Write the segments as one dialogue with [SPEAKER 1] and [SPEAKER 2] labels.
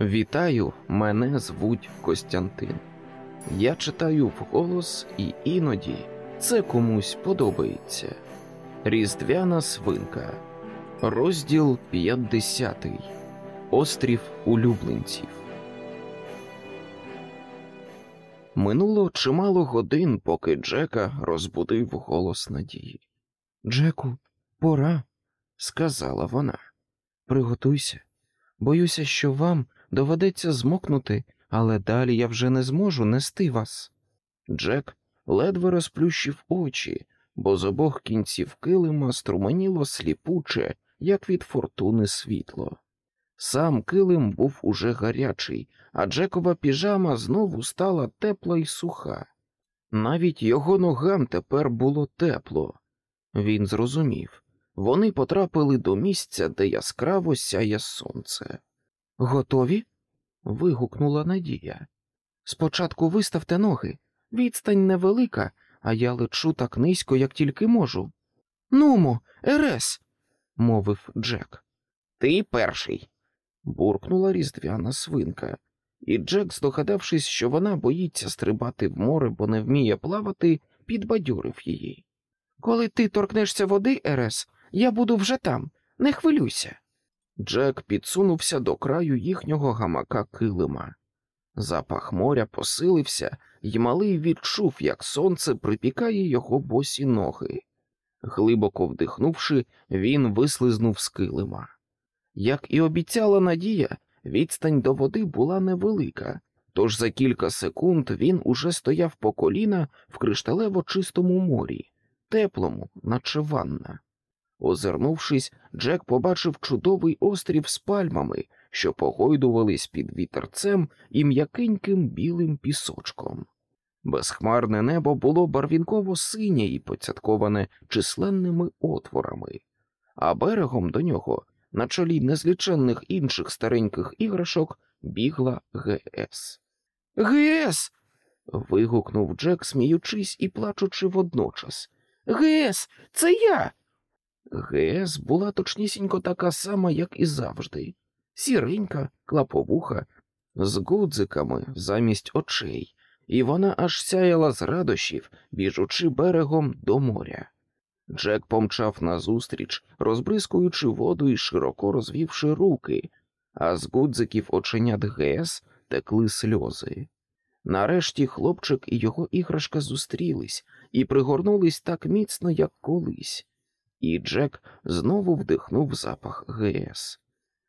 [SPEAKER 1] Вітаю, мене звуть Костянтин. Я читаю вголос, і іноді це комусь подобається. Різдвяна свинка, розділ 50. Острів улюбленців. Минуло чимало годин, поки Джека розбудив голос надії. Джеку, пора, сказала вона. Приготуйся. Боюся, що вам доведеться змокнути, але далі я вже не зможу нести вас. Джек ледве розплющив очі, бо з обох кінців килима струменіло сліпуче, як від фортуни світло. Сам килим був уже гарячий, а Джекова піжама знову стала тепла й суха. Навіть його ногам тепер було тепло. Він зрозумів вони потрапили до місця, де яскраво сяє сонце. Готові? вигукнула Надія. Спочатку виставте ноги. Відстань невелика, а я лечу так низько, як тільки можу. Нумо, Ерес, мовив Джек. Ти перший. буркнула різдвяна свинка, і Джек, здогадавшись, що вона боїться стрибати в море, бо не вміє плавати, підбадьорив її. Коли ти торкнешся води, Ерес, я буду вже там, не хвилюйся. Джек підсунувся до краю їхнього гамака килима. Запах моря посилився, і малий відчув, як сонце припікає його босі ноги. Глибоко вдихнувши, він вислизнув з килима. Як і обіцяла Надія, відстань до води була невелика, тож за кілька секунд він уже стояв по коліна в кришталево чистому морі, теплому, наче ванна. Озирнувшись, Джек побачив чудовий острів з пальмами, що погойдувались під вітерцем і м'якеньким білим пісочком. Безхмарне небо було барвінково синє і поцятковане численними отворами, а берегом до нього, на чолі незліченних інших стареньких іграшок, бігла ГС. ГС. вигукнув Джек, сміючись і плачучи водночас. ГС, це я. ГС була точнісінько така сама, як і завжди, сіренька, клаповуха, з гудзиками замість очей, і вона аж сяяла з радощів, біжучи берегом до моря. Джек помчав назустріч, розбризкуючи воду і широко розвівши руки, а з гудзиків оченят ГС текли сльози. Нарешті хлопчик і його іграшка зустрілись і пригорнулись так міцно, як колись і Джек знову вдихнув запах ГС,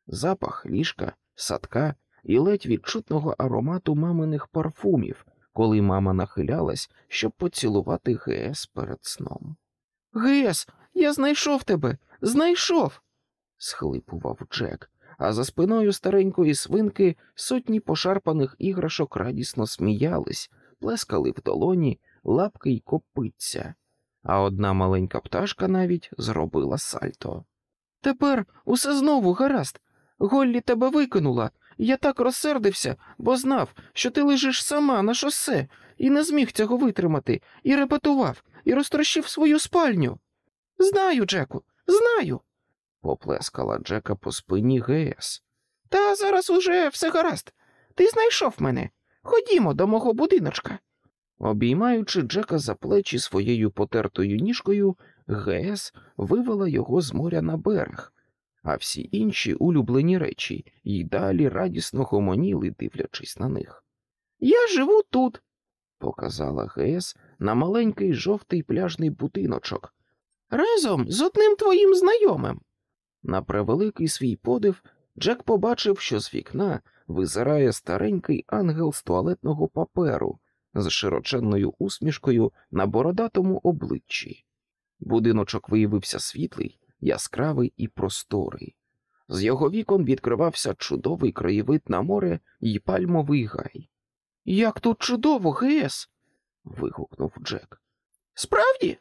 [SPEAKER 1] запах ліжка, садка і ледь відчутного аромату маминих парфумів, коли мама нахилялась, щоб поцілувати ГС перед сном. ГС, я знайшов тебе, знайшов. схлипував Джек, а за спиною старенької свинки сотні пошарпаних іграшок радісно сміялись, плескали в долоні, лапки й копиця а одна маленька пташка навіть зробила сальто. Тепер усе знову гаразд. Голлі тебе викинула. Я так розсердився, бо знав, що ти лежиш сама на шосе, і не зміг цього витримати, і репетував, і розтрощив свою спальню. Знаю, Джеку, знаю, поплескала Джека по спині ГС. Та зараз уже все гаразд. Ти знайшов мене. Ходімо до мого будиночка. Обіймаючи Джека за плечі своєю потертою ніжкою, ГС вивела його з моря на берег, а всі інші улюблені речі й далі радісно гомоніли, дивлячись на них. Я живу тут, показала ГС на маленький жовтий пляжний будиночок. Разом з одним твоїм знайомим. На превеликий свій подив Джек побачив, що з вікна визирає старенький ангел з туалетного паперу з широченною усмішкою на бородатому обличчі. Будиночок виявився світлий, яскравий і просторий. З його вікон відкривався чудовий краєвид на море і пальмовий гай. Як тут чудово, ГС. вигукнув Джек. Справді?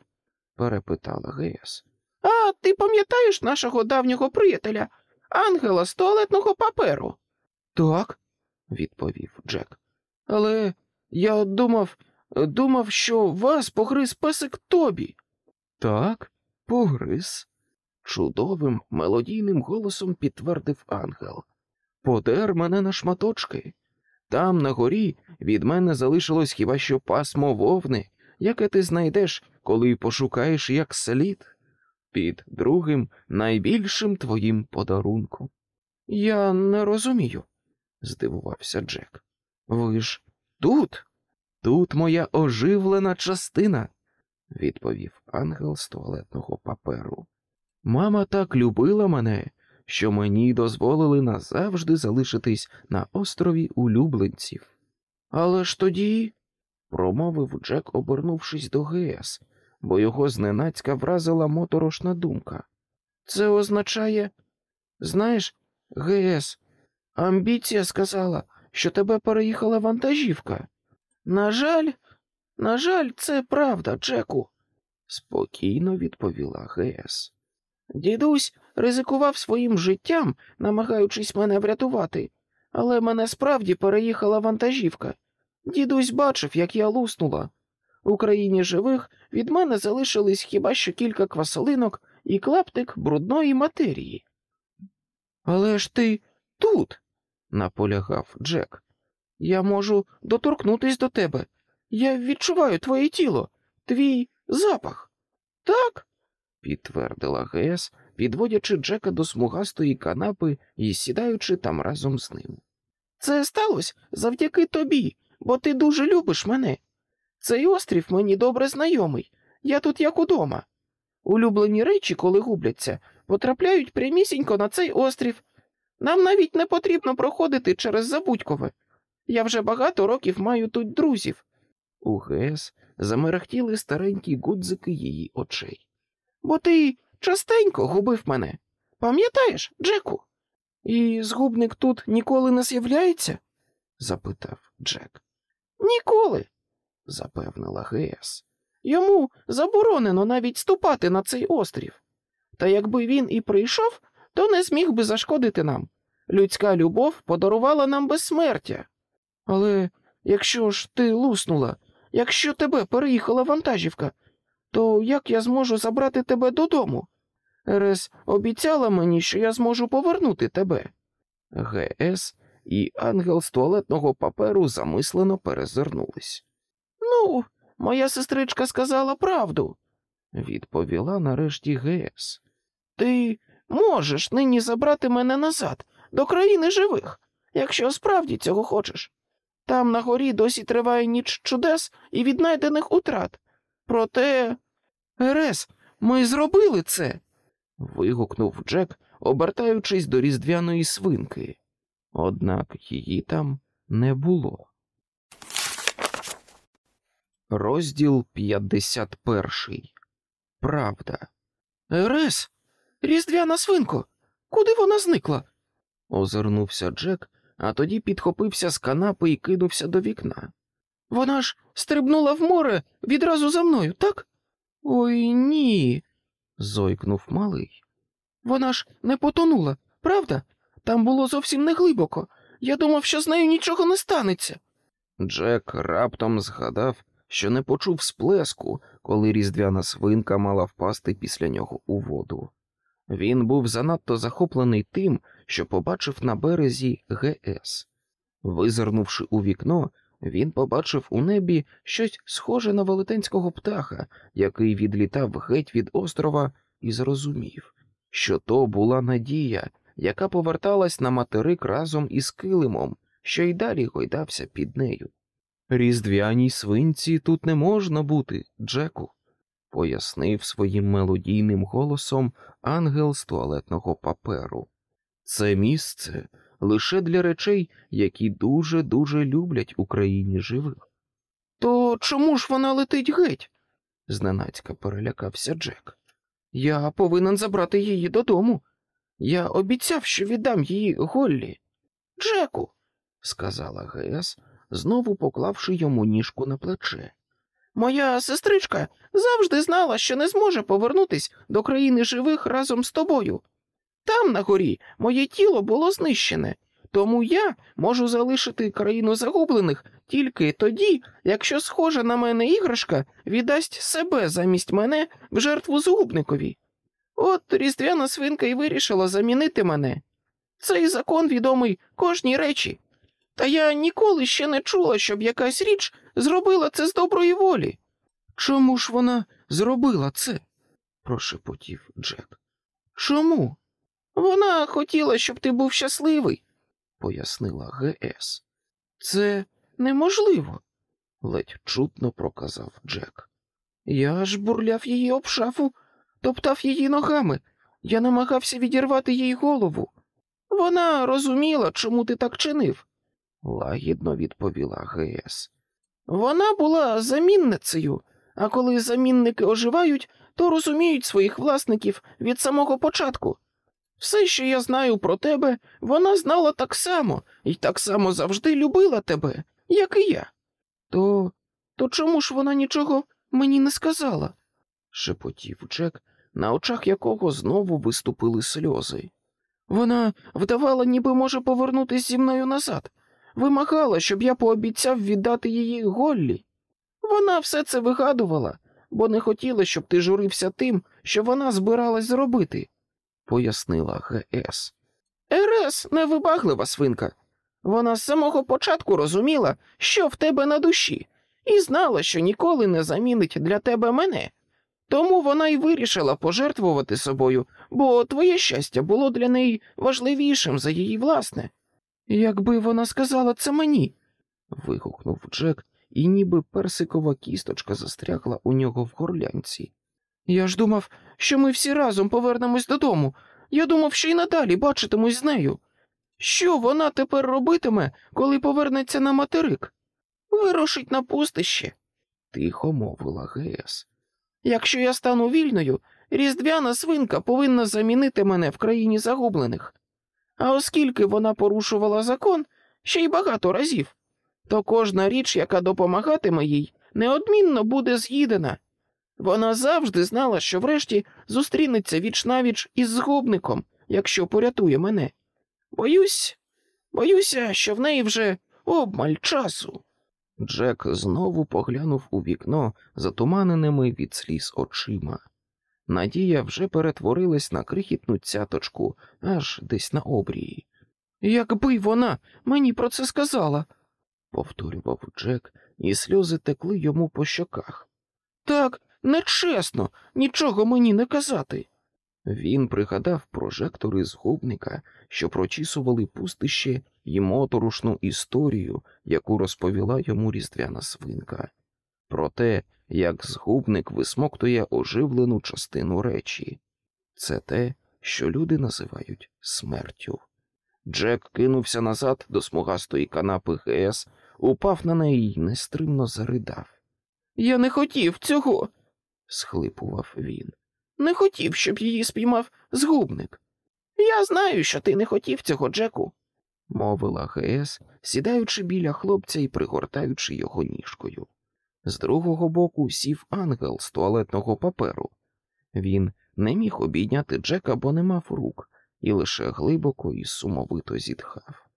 [SPEAKER 1] перепитала ГС. А ти пам'ятаєш нашого давнього приятеля, ангела з туалетного паперу? Так, відповів Джек. Але я думав, думав, що вас погриз песик Тобі. Так, погриз, чудовим мелодійним голосом підтвердив ангел. подер мене на шматочки. Там, на горі, від мене залишилось хіба що пасмо вовни, яке ти знайдеш, коли пошукаєш як слід, під другим найбільшим твоїм подарунком. Я не розумію, здивувався Джек. Ви ж тут? Тут моя оживлена частина, відповів ангел з туалетного паперу. Мама так любила мене, що мені дозволили назавжди залишитись на острові улюбленців. Але ж тоді, промовив Джек, обернувшись до ГС, бо його зненацька вразила моторошна думка. Це означає, знаєш, ГС, амбіція сказала, що тебе переїхала вантажівка. На жаль, на жаль, це правда, Джеку, спокійно відповіла ГС. Дідусь ризикував своїм життям, намагаючись мене врятувати, але мене справді переїхала вантажівка. Дідусь бачив, як я луснула. У країні живих від мене залишились хіба що кілька квасолинок і клаптик брудної матерії. Але ж ти тут, наполягав Джек. Я можу доторкнутись до тебе. Я відчуваю твоє тіло, твій запах. Так, підтвердила Гес, підводячи Джека до смугастої канапи і сідаючи там разом з ним. Це сталося завдяки тобі, бо ти дуже любиш мене. Цей острів мені добре знайомий, я тут як удома. Улюблені речі, коли губляться, потрапляють прямісінько на цей острів. Нам навіть не потрібно проходити через Забудькове. Я вже багато років маю тут друзів. У ГС замерехтіли старенькі гудзики її очей. Бо ти частенько губив мене. Пам'ятаєш, Джеку? І згубник тут ніколи не з'являється? запитав Джек. Ніколи, запевнила ГС. Йому заборонено навіть ступати на цей острів. Та якби він і прийшов, то не зміг би зашкодити нам. Людська любов подарувала нам безсмертя. Але якщо ж ти луснула, якщо тебе переїхала вантажівка, то як я зможу забрати тебе додому? Ерес обіцяла мені, що я зможу повернути тебе. ГС і ангел з туалетного паперу замислено перезирнулись. Ну, моя сестричка сказала правду, відповіла нарешті ГС. Ти можеш нині забрати мене назад, до країни живих, якщо справді цього хочеш. Там на горі досі триває ніч чудес і віднайдених утрат. Проте, Ерес, ми зробили це. вигукнув Джек, обертаючись до різдвяної свинки. Однак її там не було. Розділ 51. Правда. Ерес, різдвяна свинко, куди вона зникла? озирнувся Джек, а тоді підхопився з канапи і кинувся до вікна. Вона ж стрибнула в море відразу за мною, так? Ой ні. зойкнув малий. Вона ж не потонула, правда? Там було зовсім не глибоко. Я думав, що з нею нічого не станеться. Джек раптом згадав, що не почув сплеску, коли різдвяна свинка мала впасти після нього у воду. Він був занадто захоплений тим, що побачив на березі ГС. Визирнувши у вікно, він побачив у небі щось схоже на велетенського птаха, який відлітав геть від острова, і зрозумів, що то була надія, яка поверталась на материк разом із килимом, що й далі гойдався під нею. Різдвяній свинці тут не можна бути, Джеку, пояснив своїм мелодійним голосом ангел з туалетного паперу. Це місце лише для речей, які дуже дуже люблять Україні живих. То чому ж вона летить геть? зненацька перелякався Джек. Я повинен забрати її додому. Я обіцяв, що віддам її Голлі. Джеку, сказала Гес, знову поклавши йому ніжку на плече. Моя сестричка завжди знала, що не зможе повернутись до країни живих разом з тобою. Там, на горі, моє тіло було знищене, тому я можу залишити країну загублених тільки тоді, якщо схожа на мене іграшка віддасть себе замість мене в жертву згубникові. От різдвяна свинка і вирішила замінити мене.
[SPEAKER 2] Цей закон відомий кожній речі. Та я ніколи ще не чула, щоб якась річ зробила це з доброї волі.
[SPEAKER 1] Чому ж вона зробила це? прошепотів Джек. Чому?
[SPEAKER 2] Вона хотіла, щоб ти був щасливий,
[SPEAKER 1] пояснила ГС.
[SPEAKER 2] Це неможливо,
[SPEAKER 1] ледь чутно проказав Джек.
[SPEAKER 2] Я ж бурляв її об шафу, топтав її ногами, я намагався відірвати їй голову. Вона розуміла, чому ти так чинив,
[SPEAKER 1] лагідно відповіла ГС.
[SPEAKER 2] Вона була замінницею, а коли замінники оживають, то розуміють своїх власників від самого початку. Все, що я знаю про тебе, вона знала так само і так само завжди любила тебе, як і я. То то чому ж вона нічого мені не сказала?
[SPEAKER 1] шепотів Джек, на очах якого знову виступили сльози.
[SPEAKER 2] Вона вдавала, ніби може повернутися зі мною назад, вимагала, щоб я пообіцяв віддати її Голлі. Вона все це вигадувала, бо не хотіла, щоб ти журився тим, що вона збиралась зробити,
[SPEAKER 1] пояснила ГС.
[SPEAKER 2] РС невибаглива свинка. Вона з самого початку розуміла, що в тебе на душі, і знала, що ніколи не замінить для тебе мене. Тому вона й вирішила пожертвувати собою, бо твоє щастя було для неї важливішим за її власне. Якби вона сказала це мені.
[SPEAKER 1] вигукнув Джек, і ніби персикова кісточка застрягла у нього в горлянці.
[SPEAKER 2] Я ж думав, що ми всі разом повернемось додому. Я думав, що й надалі бачитимусь з нею. Що вона тепер робитиме, коли повернеться на материк? Вирушить на пустище,
[SPEAKER 1] тихо мовила Гес.
[SPEAKER 2] Якщо я стану вільною, різдвяна свинка повинна замінити мене в країні загублених. А оскільки вона порушувала закон ще й багато разів, то кожна річ, яка допомагатиме їй, неодмінно буде з'їдена. Вона завжди знала, що врешті зустрінеться віч навіч із згубником, якщо порятує мене. Боюсь, боюся, що в неї вже обмаль часу.
[SPEAKER 1] Джек знову поглянув у вікно затуманеними від сліз очима. Надія вже перетворилась на крихітну цяточку аж десь на обрії.
[SPEAKER 2] Якби вона мені про це сказала,
[SPEAKER 1] повторював Джек, і сльози текли йому по щоках.
[SPEAKER 2] Так, нечесно, нічого мені не казати.
[SPEAKER 1] Він пригадав прожектори згубника, що прочісували пустище і моторошну історію, яку розповіла йому різдвяна свинка, про те, як згубник висмоктує оживлену частину речі. Це те, що люди називають смертю. Джек кинувся назад до смугастої канапи ГС, упав на неї й нестримно заридав.
[SPEAKER 2] Я не хотів цього,
[SPEAKER 1] схлипував він.
[SPEAKER 2] Не хотів, щоб її спіймав згубник. Я знаю, що ти не хотів цього, Джеку,
[SPEAKER 1] мовила ГС, сідаючи біля хлопця і пригортаючи його ніжкою. З другого боку сів ангел з туалетного паперу. Він не міг обійняти Джека, бо не мав рук, і лише глибоко і сумовито зітхав.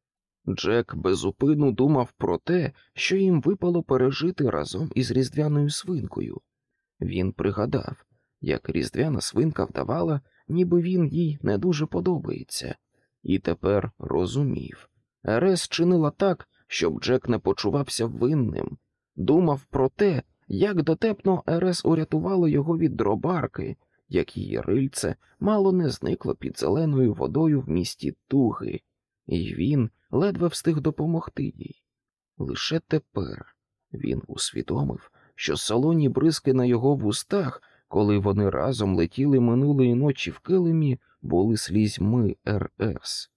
[SPEAKER 1] Джек безупину думав про те, що їм випало пережити разом із різдвяною свинкою. Він пригадав, як різдвяна свинка вдавала, ніби він їй не дуже подобається, і тепер розумів. Ерес чинила так, щоб Джек не почувався винним, думав про те, як дотепно Ерес урятувало його від дробарки, як її рильце мало не зникло під зеленою водою в місті Туги, і він ледве встиг допомогти їй. Лише тепер він усвідомив, що солоні бризки на його вустах, коли вони разом летіли минулої ночі в килимі, були слізьми РС.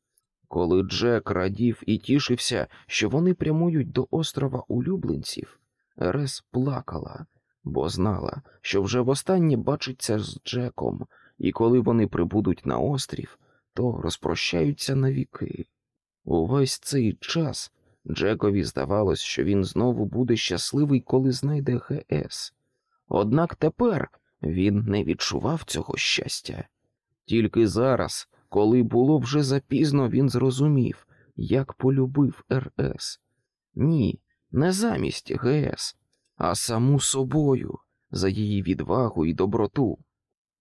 [SPEAKER 1] Коли Джек радів і тішився, що вони прямують до острова улюбленців, Ерес плакала, бо знала, що вже востаннє бачиться з Джеком, і коли вони прибудуть на острів, то розпрощаються навіки. Увесь цей час Джекові здавалось, що він знову буде щасливий, коли знайде ГС. Однак тепер він не відчував цього щастя. Тільки зараз, коли було вже запізно, він зрозумів, як полюбив РС. Ні, не замість ГС, а саму собою, за її відвагу і доброту.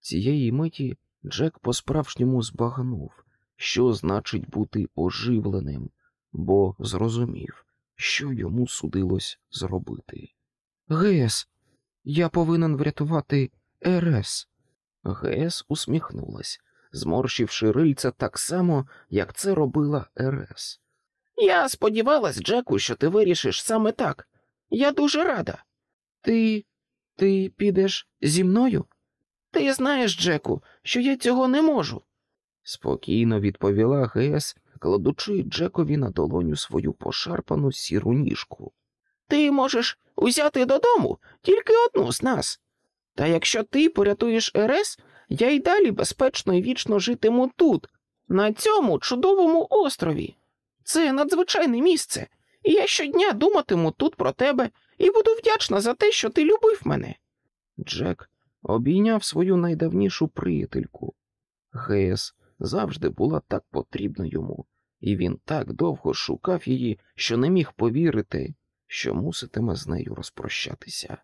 [SPEAKER 1] Цієї миті Джек по-справжньому збагнув, що значить бути оживленим, бо зрозумів, що йому судилось зробити.
[SPEAKER 2] ГС, я повинен врятувати РС.
[SPEAKER 1] ГС усміхнулась, зморщивши рильця так само, як це робила Ерес.
[SPEAKER 2] Я сподівалась, Джеку, що ти вирішиш саме так. Я дуже рада. Ти. ти підеш зі мною? Ти знаєш, Джеку, що я цього не можу.
[SPEAKER 1] Спокійно відповіла Гес, кладучи Джекові на долоню свою пошарпану сіру ніжку.
[SPEAKER 2] Ти можеш узяти додому тільки одну з нас. Та якщо ти порятуєш Ерес, я й далі безпечно і вічно житиму тут, на цьому чудовому острові. Це надзвичайне місце, і я щодня думатиму тут про тебе і буду вдячна за те, що ти любив мене.
[SPEAKER 1] Джек обійняв свою найдавнішу приятельку. Гес завжди була так потрібна йому, і він так довго шукав її, що не міг повірити, що муситиме з нею розпрощатися.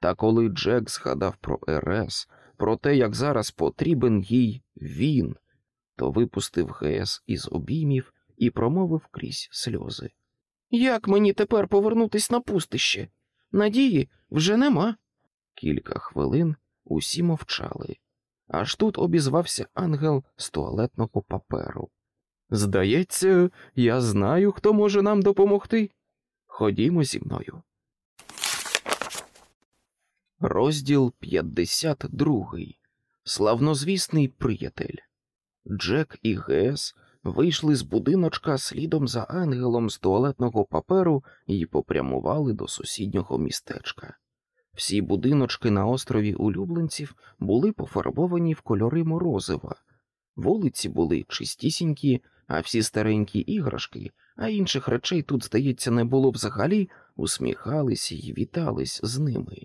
[SPEAKER 1] Та коли Джек згадав про Ерес, про те, як зараз потрібен їй він, то випустив Гес із обіймів і промовив крізь сльози.
[SPEAKER 2] Як мені тепер повернутись на пустище? Надії вже нема.
[SPEAKER 1] Кілька хвилин усі мовчали, аж тут обізвався ангел з туалетного паперу. Здається, я знаю, хто може нам допомогти. Ходімо зі мною. Розділ 52. Славнозвісний приятель. Джек і Гес вийшли з будиночка слідом за ангелом з туалетного паперу і попрямували до сусіднього містечка. Всі будиночки на острові улюбленців були пофарбовані в кольори морозива, вулиці були чистісінькі, а всі старенькі іграшки, а інших речей тут, здається, не було взагалі, усміхалися і вітались з ними.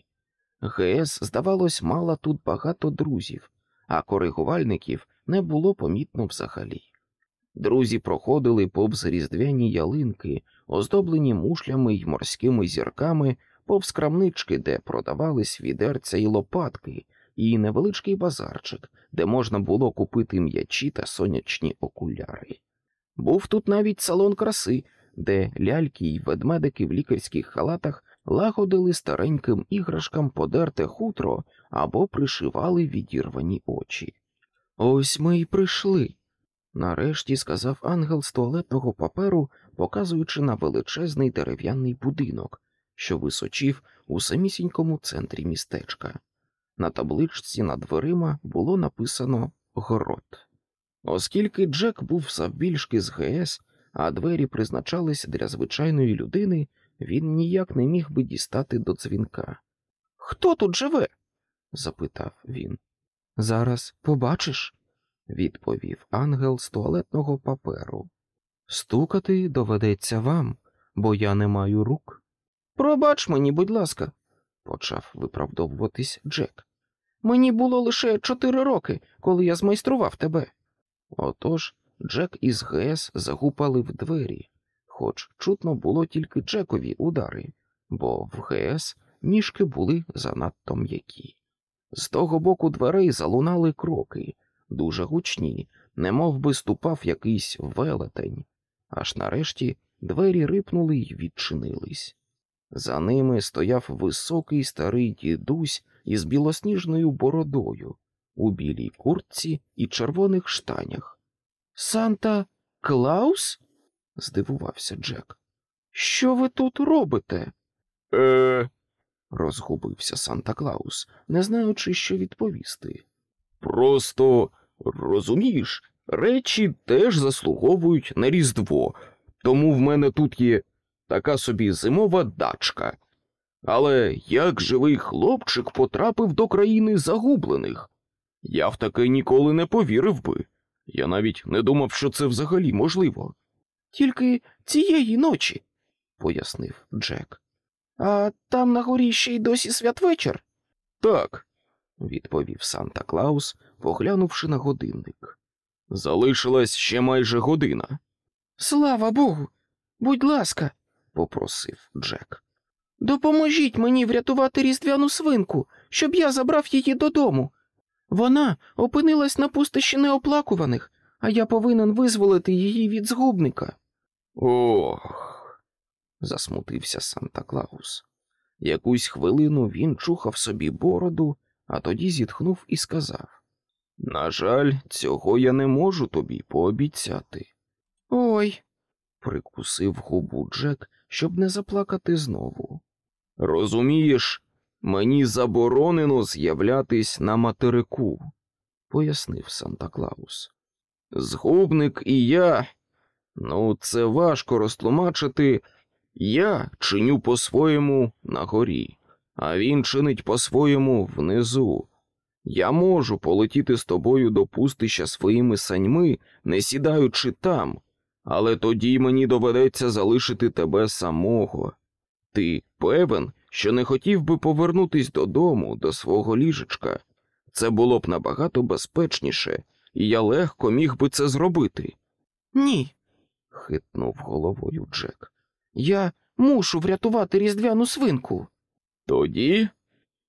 [SPEAKER 1] ГС, здавалось, мала тут багато друзів, а коригувальників не було помітно взагалі. Друзі проходили повз різдвяні ялинки, оздоблені мушлями й морськими зірками, повз крамнички, де продавались відерця й лопатки, і невеличкий базарчик, де можна було купити м'ячі та сонячні окуляри. Був тут навіть салон краси, де ляльки й ведмедики в лікарських халатах лагодили стареньким іграшкам подерте хутро або пришивали відірвані очі. Ось ми й прийшли. Нарешті сказав ангел з туалетного паперу, показуючи на величезний дерев'яний будинок, що височів у самісінькому центрі містечка. На табличці над дверима було написано город. Оскільки Джек був завбільшки з ГС, а двері призначались для звичайної людини, він ніяк не міг би дістати до дзвінка.
[SPEAKER 2] Хто тут живе?
[SPEAKER 1] запитав він. Зараз побачиш, відповів ангел з туалетного паперу. Стукати доведеться вам, бо я не маю рук.
[SPEAKER 2] Пробач мені, будь ласка,
[SPEAKER 1] почав виправдовуватись Джек.
[SPEAKER 2] Мені було лише чотири роки, коли я змайстрував тебе.
[SPEAKER 1] Отож Джек із ГС загупали в двері, хоч чутно було тільки Джекові удари, бо в ГС ніжки були занадто м'які. З того боку дверей залунали кроки, дуже гучні, немов би ступав якийсь велетень, аж нарешті двері рипнули й відчинились. За ними стояв високий старий дідусь із білосніжною бородою, у білій куртці і червоних штанях.
[SPEAKER 2] Санта Клаус?
[SPEAKER 1] здивувався Джек.
[SPEAKER 2] Що ви тут робите?
[SPEAKER 1] Е. розгубився Санта Клаус, не знаючи, що відповісти. Просто розумієш, речі теж заслуговують на Різдво, тому в мене тут є така собі зимова дачка. Але як живий хлопчик потрапив до країни загублених? Я в таке ніколи не повірив би. Я навіть не думав, що це взагалі можливо.
[SPEAKER 2] Тільки цієї ночі,
[SPEAKER 1] пояснив Джек.
[SPEAKER 2] А там на горі ще й досі святвечір?
[SPEAKER 1] Так, відповів Санта Клаус, поглянувши на годинник. Залишилась ще майже година.
[SPEAKER 2] Слава Богу, будь ласка,
[SPEAKER 1] попросив Джек.
[SPEAKER 2] Допоможіть мені врятувати різдвяну свинку, щоб я забрав її додому. Вона опинилась на пустищі неоплакуваних, а я повинен визволити її від згубника.
[SPEAKER 1] Ох. засмутився Санта Клаус. Якусь хвилину він чухав собі бороду, а тоді зітхнув і сказав: На жаль, цього я не можу тобі пообіцяти.
[SPEAKER 2] Ой,
[SPEAKER 1] Прикусив губу Джек, щоб не заплакати знову. Розумієш, мені заборонено з'являтись на материку, пояснив Санта Клаус. Згубник і я. Ну, це важко розтлумачити. Я чиню по-своєму на горі, а він чинить по-своєму внизу. Я можу полетіти з тобою до пустища своїми саньми, не сідаючи там, але тоді мені доведеться залишити тебе самого. Ти певен, що не хотів би повернутись додому, до свого ліжечка. Це було б набагато безпечніше, і я легко міг би це зробити.
[SPEAKER 2] ні.
[SPEAKER 1] хитнув головою Джек.
[SPEAKER 2] Я мушу врятувати різдвяну свинку.
[SPEAKER 1] Тоді,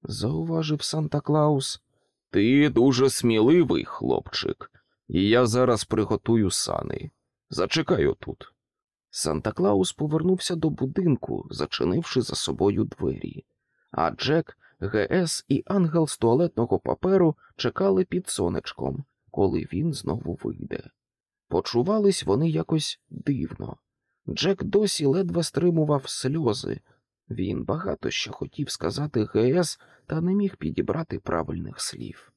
[SPEAKER 1] зауважив Санта Клаус, ти дуже сміливий хлопчик, і я зараз приготую сани. Зачекай отут. Санта Клаус повернувся до будинку, зачинивши за собою двері, а Джек, ГС і ангел з туалетного паперу чекали під сонечком, коли він знову вийде. Почувались вони якось дивно. Джек досі ледве стримував сльози. Він багато що хотів сказати ГС, та не міг підібрати правильних слів.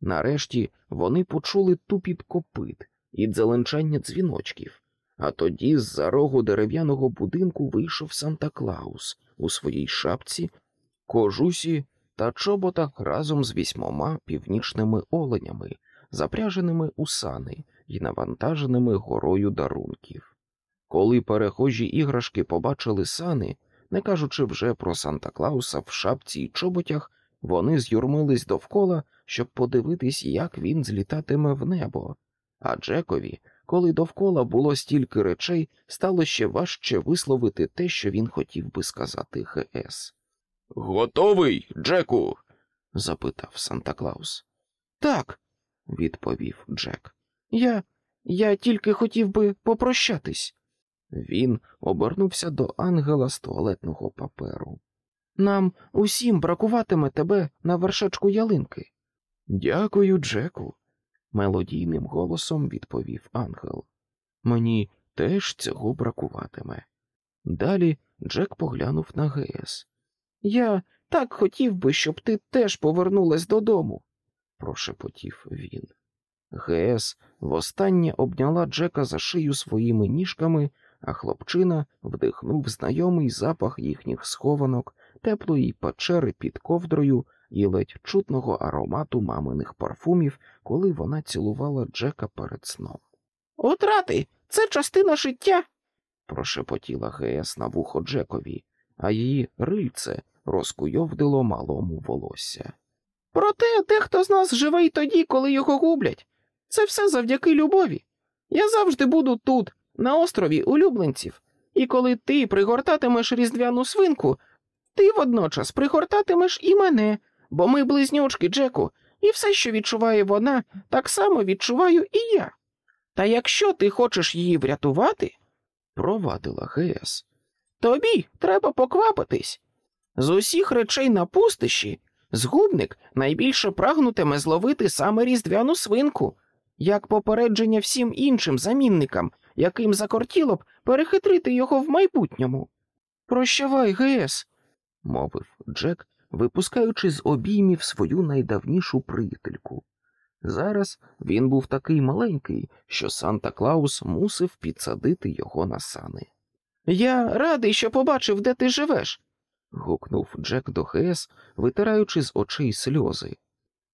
[SPEAKER 1] Нарешті вони почули тупіт копит і дзеленчання дзвіночків, а тоді з-за рогу дерев'яного будинку вийшов Санта Клаус у своїй шапці, кожусі та чоботах разом з вісьмома північними оленями, запряженими у сани і навантаженими горою дарунків. Коли перехожі іграшки побачили сани, не кажучи вже про Санта Клауса в шапці й чоботях, вони з'юрмились довкола, щоб подивитись, як він злітатиме в небо. А Джекові, коли довкола було стільки речей, стало ще важче висловити те, що він хотів би сказати ГС. Готовий, Джеку? запитав Санта Клаус.
[SPEAKER 2] Так,
[SPEAKER 1] відповів Джек.
[SPEAKER 2] я. я тільки хотів би попрощатись.
[SPEAKER 1] Він обернувся до ангела з туалетного паперу.
[SPEAKER 2] Нам усім бракуватиме тебе на вершечку ялинки.
[SPEAKER 1] Дякую, Джеку, мелодійним голосом відповів ангел. Мені теж цього бракуватиме. Далі Джек поглянув на ГС.
[SPEAKER 2] Я так хотів би, щоб ти теж повернулась додому,
[SPEAKER 1] прошепотів він. ГС востаннє обняла Джека за шию своїми ніжками, а хлопчина вдихнув знайомий запах їхніх схованок, теплої печери під ковдрою і ледь чутного аромату маминих парфумів, коли вона цілувала Джека перед сном.
[SPEAKER 2] Утрати це частина життя.
[SPEAKER 1] прошепотіла ГС на вухо Джекові, а її рильце розкуйовдило малому волосся.
[SPEAKER 2] Проте дехто з нас живе й тоді, коли його гублять. Це все завдяки любові. Я завжди буду тут, на острові улюбленців, і коли ти пригортатимеш різдвяну свинку, ти водночас пригортатимеш і мене, бо ми близнючки, Джеку, і все, що відчуває вона, так само відчуваю і я. Та якщо ти хочеш її врятувати,
[SPEAKER 1] Провадила ГС.
[SPEAKER 2] тобі треба поквапитись. З усіх речей на пустищі згубник найбільше прагнутиме зловити саме різдвяну свинку, як попередження всім іншим замінникам, яким закортіло б перехитрити його в майбутньому. Прощавай, ГС,
[SPEAKER 1] мовив Джек, випускаючи з обіймів свою найдавнішу приятельку. Зараз він був такий маленький, що Санта Клаус мусив підсадити його на сани.
[SPEAKER 2] Я радий, що побачив, де ти живеш.
[SPEAKER 1] гукнув Джек до ГС, витираючи з очей сльози.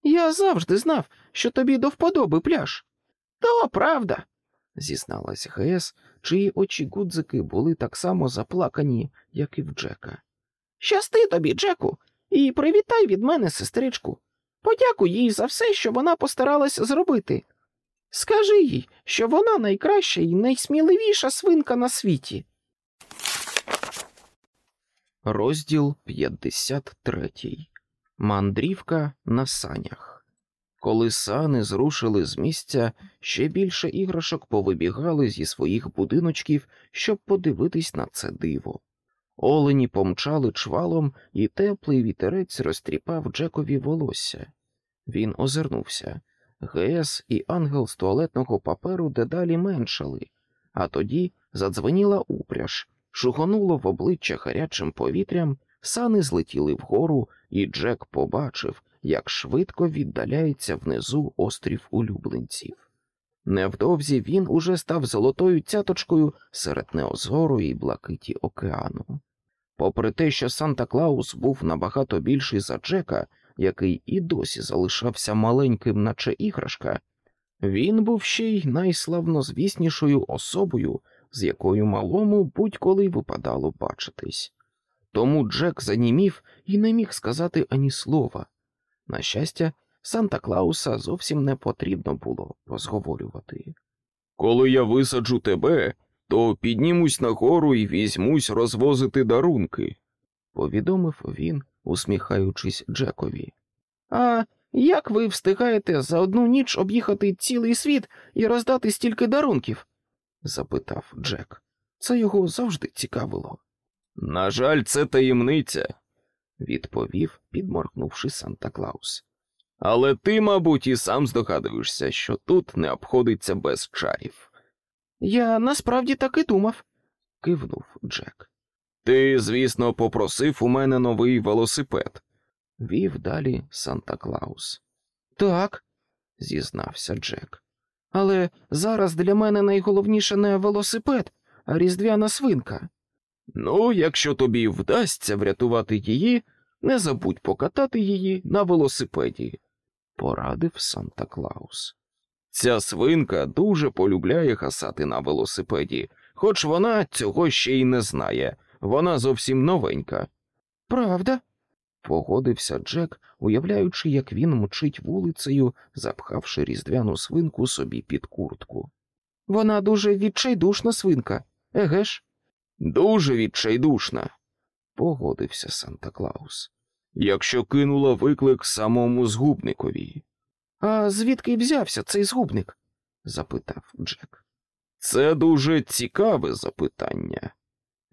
[SPEAKER 2] Я завжди знав, що тобі до вподоби пляж. То правда,
[SPEAKER 1] зізналась ГС, чиї очі гудзики були так само заплакані, як і в Джека.
[SPEAKER 2] Щасти тобі, Джеку, і привітай від мене сестричку. Подякуй їй за все, що вона постаралась зробити. Скажи їй, що вона найкраща і найсміливіша свинка на світі.
[SPEAKER 1] Розділ 53. Мандрівка на санях. Коли сани зрушили з місця, ще більше іграшок повибігали зі своїх будиночків, щоб подивитись на це диво. Олені помчали чвалом, і теплий вітерець розтріпав Джекові волосся. Він озирнувся. ГС і ангел з туалетного паперу дедалі меншали, а тоді задзвеніла упряж, шугонуло в обличчя гарячим повітрям, сани злетіли вгору, і Джек побачив, як швидко віддаляється внизу острів улюбленців. Невдовзі він уже став золотою цяточкою серед неозору і блакиті океану. Попри те, що Санта Клаус був набагато більший за Джека, який і досі залишався маленьким, наче іграшка, він був ще й найславнозвіснішою особою, з якою малому будь-коли випадало бачитись. Тому Джек занімів і не міг сказати ані слова. На щастя, Санта Клауса зовсім не потрібно було розговорювати. Коли я висаджу тебе, то піднімусь нагору і візьмусь розвозити дарунки, повідомив він, усміхаючись Джекові.
[SPEAKER 2] А як ви встигаєте за одну ніч об'їхати цілий світ і роздати стільки дарунків?
[SPEAKER 1] запитав Джек. Це його завжди цікавило. На жаль, це таємниця, відповів, підморгнувши Санта Клаус. Але ти, мабуть, і сам здогадуєшся, що тут не обходиться без чарів.
[SPEAKER 2] Я насправді так і думав,
[SPEAKER 1] кивнув Джек. Ти, звісно, попросив у мене новий велосипед, вів далі Санта Клаус.
[SPEAKER 2] Так,
[SPEAKER 1] зізнався Джек.
[SPEAKER 2] Але зараз для мене найголовніше не велосипед, а різдвяна свинка.
[SPEAKER 1] Ну, якщо тобі вдасться врятувати її, не забудь покатати її на велосипеді, порадив Санта Клаус. Ця свинка дуже полюбляє гасати на велосипеді, хоч вона цього ще й не знає, вона зовсім новенька.
[SPEAKER 2] Правда?
[SPEAKER 1] погодився Джек, уявляючи, як він мчить вулицею, запхавши різдвяну свинку собі під куртку.
[SPEAKER 2] Вона дуже відчайдушна свинка, еге ж?
[SPEAKER 1] Дуже відчайдушна, погодився Санта Клаус. Якщо кинула виклик самому згубникові.
[SPEAKER 2] А звідки взявся цей згубник?
[SPEAKER 1] запитав Джек. Це дуже цікаве запитання,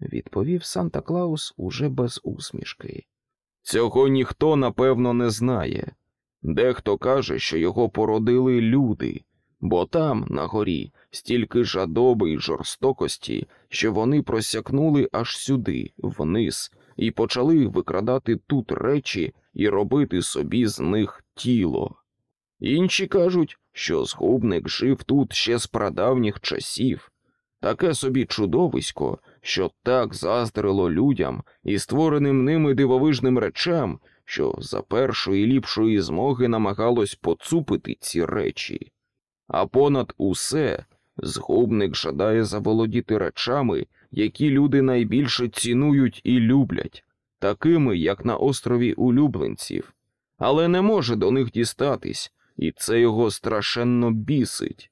[SPEAKER 1] відповів Санта Клаус уже без усмішки. Цього ніхто напевно не знає. Дехто каже, що його породили люди, бо там, на горі, стільки жадоби й жорстокості, що вони просякнули аж сюди, вниз, і почали викрадати тут речі і робити собі з них тіло. Інші кажуть, що згубник жив тут ще з прадавніх часів, таке собі чудовисько, що так заздрило людям і створеним ними дивовижним речам, що за першої ліпшої змоги намагалось поцупити ці речі. А понад усе згубник жадає заволодіти речами, які люди найбільше цінують і люблять, такими, як на острові улюбленців, але не може до них дістатись, і це його страшенно бісить.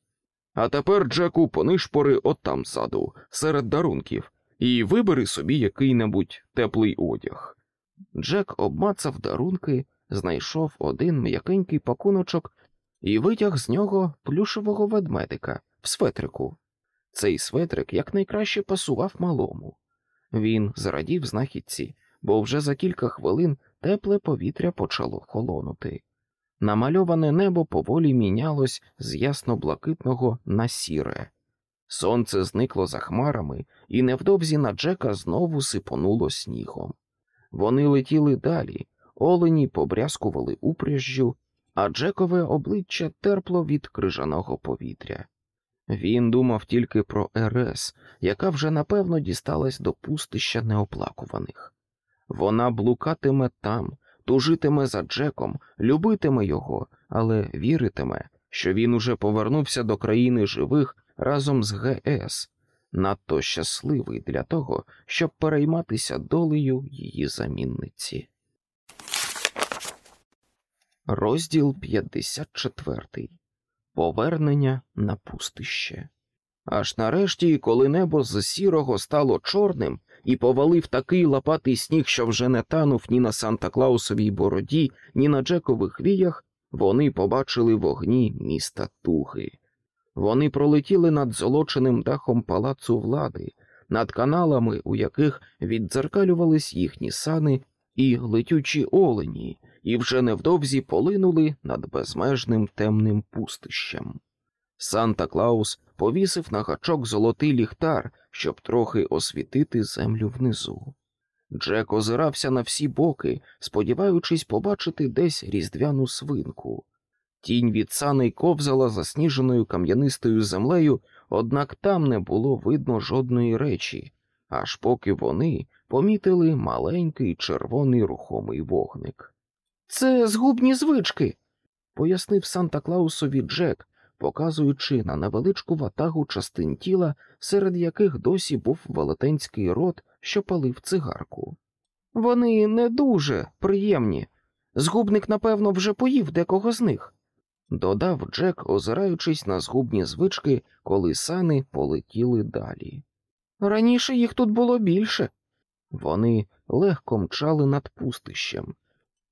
[SPEAKER 1] А тепер, Джеку, понишпори отам саду, серед дарунків, і вибери собі який-небудь теплий одяг. Джек обмацав дарунки, знайшов один м'якенький пакуночок і витяг з нього плюшевого ведмедика в светрику. Цей светрик якнайкраще пасував малому. Він зрадів знахідці, бо вже за кілька хвилин тепле повітря почало холонути. Намальоване небо поволі мінялось з ясно-блакитного на сіре. Сонце зникло за хмарами, і невдовзі на Джека знову сипонуло снігом. Вони летіли далі, олені побрязкували упряжжю, а Джекове обличчя терпло від крижаного повітря. Він думав тільки про Ерес, яка вже напевно дісталась до пустища неоплакуваних. Вона блукатиме там, тужитиме за Джеком, любитиме його, але віритиме, що він уже повернувся до країни живих разом з ГС, надто щасливий для того, щоб перейматися долею її замінниці. Розділ 54. Повернення на пустище. Аж нарешті, коли небо з сірого стало чорним і повалив такий лопатий сніг, що вже не танув ні на Санта Клаусовій бороді, ні на Джекових віях, вони побачили вогні міста Туги. Вони пролетіли над золоченим дахом палацу влади, над каналами, у яких віддзеркалювались їхні сани і летючі олені, і вже невдовзі полинули над безмежним темним пустищем. Санта Клаус повісив на гачок золотий ліхтар, щоб трохи освітити землю внизу. Джек озирався на всі боки, сподіваючись побачити десь різдвяну свинку. Тінь від саней ковзала засніженою кам'янистою землею, однак там не було видно жодної речі, аж поки вони помітили маленький червоний рухомий вогник.
[SPEAKER 2] Це згубні звички,
[SPEAKER 1] пояснив Санта Клаусові Джек, показуючи на невеличку ватагу частин тіла, серед яких досі був велетенський рот, що палив цигарку.
[SPEAKER 2] Вони не дуже приємні. Згубник, напевно, вже поїв декого з них,
[SPEAKER 1] додав Джек, озираючись на згубні звички, коли сани полетіли далі.
[SPEAKER 2] Раніше їх тут було більше.
[SPEAKER 1] Вони легко мчали над пустищем,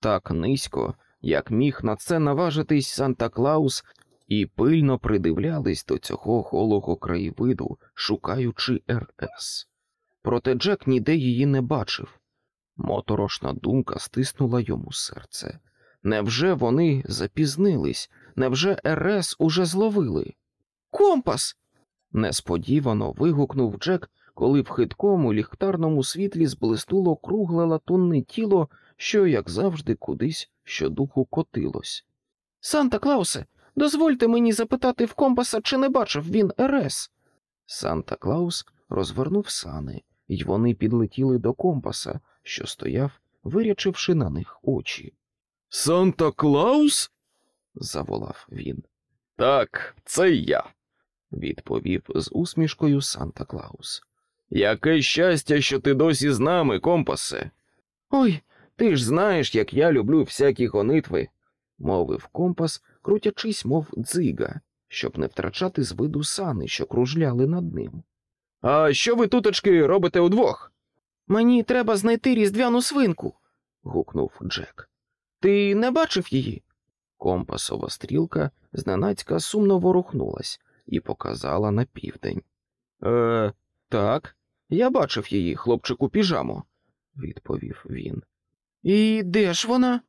[SPEAKER 1] так низько, як міг на це наважитись Санта Клаус, і пильно придивлялись до цього голого краєвиду, шукаючи РС. Проте Джек ніде її не бачив. Моторошна думка стиснула йому серце. Невже вони запізнились? Невже РС уже зловили?
[SPEAKER 2] Компас.
[SPEAKER 1] несподівано вигукнув Джек, коли в хиткому ліхтарному світлі зблиснуло кругле латунне тіло, що, як завжди, кудись щодуху котилось.
[SPEAKER 2] Санта Клаусе, дозвольте мені запитати в компаса, чи не бачив він РС.
[SPEAKER 1] Санта Клаус розвернув сани, й вони підлетіли до компаса, що стояв, вирячивши на них очі.
[SPEAKER 3] Санта Клаус?
[SPEAKER 1] заволав він.
[SPEAKER 3] Так, це я,
[SPEAKER 1] відповів з усмішкою Санта Клаус.
[SPEAKER 3] Яке щастя, що ти досі з нами, компасе.
[SPEAKER 1] Ой, ти ж знаєш, як я люблю всякі гонитви, мовив компас, крутячись, мов дзига, щоб не втрачати з виду сани, що кружляли над ним.
[SPEAKER 3] А що ви туточки робите удвох?
[SPEAKER 2] Мені треба знайти різдвяну свинку.
[SPEAKER 1] гукнув Джек.
[SPEAKER 2] Ти не бачив її?
[SPEAKER 1] Компасова стрілка зненацька сумно ворухнулась і показала на південь.
[SPEAKER 2] Е, так, я бачив її, хлопчику піжамо,
[SPEAKER 1] відповів він.
[SPEAKER 2] І де ж вона?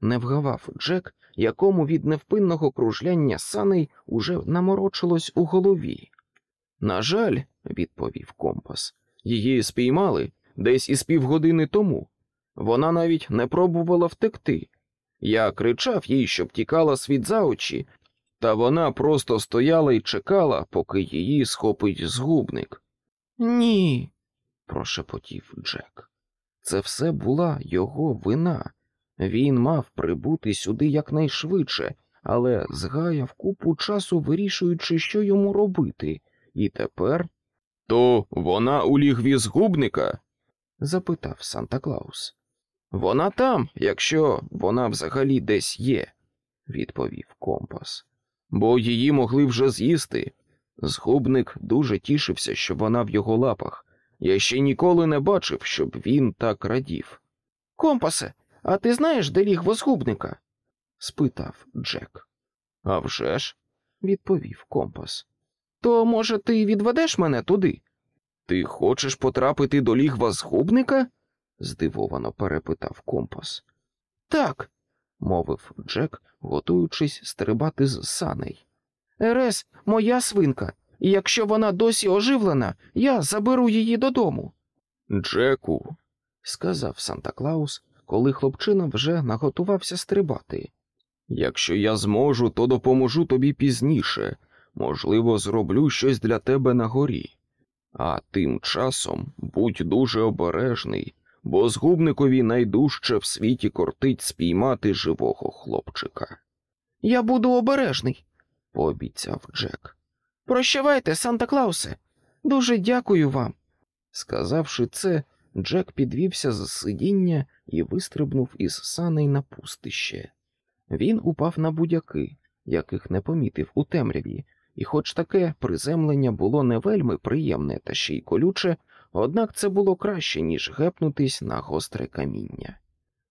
[SPEAKER 1] Не вгавав Джек, якому від невпинного кружляння саней уже наморочилось у голові.
[SPEAKER 3] На жаль, відповів компас, її спіймали десь із півгодини тому. Вона навіть не пробувала втекти. Я кричав їй, щоб тікала світ за очі, та вона просто стояла і чекала, поки її схопить згубник.
[SPEAKER 2] Ні,
[SPEAKER 1] прошепотів Джек. Це все була його вина. Він мав прибути сюди якнайшвидше, але згаяв купу часу, вирішуючи, що йому робити, і тепер.
[SPEAKER 3] То вона у лігві згубника?
[SPEAKER 1] запитав Санта Клаус.
[SPEAKER 3] Вона там, якщо вона взагалі десь є,
[SPEAKER 1] відповів компас.
[SPEAKER 3] Бо її могли вже з'їсти. Згубник дуже тішився, що вона в його лапах. Я ще ніколи не бачив, щоб він так радів.
[SPEAKER 2] Компасе, а ти знаєш, де лігво згубника?
[SPEAKER 1] спитав Джек.
[SPEAKER 3] «А вже ж», –
[SPEAKER 1] відповів компас.
[SPEAKER 2] То, може, ти відведеш мене туди?
[SPEAKER 3] Ти хочеш потрапити до лігва згубника?
[SPEAKER 1] здивовано перепитав компас.
[SPEAKER 2] Так,
[SPEAKER 1] мовив Джек, готуючись стрибати з саней.
[SPEAKER 2] Ерес, моя свинка, і якщо вона досі оживлена, я заберу її додому.
[SPEAKER 3] Джеку,
[SPEAKER 1] сказав Санта Клаус, коли хлопчина вже наготувався стрибати.
[SPEAKER 3] Якщо я зможу, то допоможу тобі пізніше. Можливо, зроблю щось для тебе на горі. А тим часом будь дуже обережний, бо згубникові найдужче в світі кортить спіймати живого хлопчика.
[SPEAKER 2] Я буду обережний,
[SPEAKER 1] пообіцяв Джек.
[SPEAKER 2] Прощавайте, Санта Клаусе. Дуже дякую вам.
[SPEAKER 1] Сказавши це, Джек підвівся з сидіння і вистрибнув із саней на пустище. Він упав на будяки, яких не помітив у темряві, і, хоч таке приземлення було не вельми приємне та ще й колюче, однак це було краще, ніж гепнутись на гостре каміння.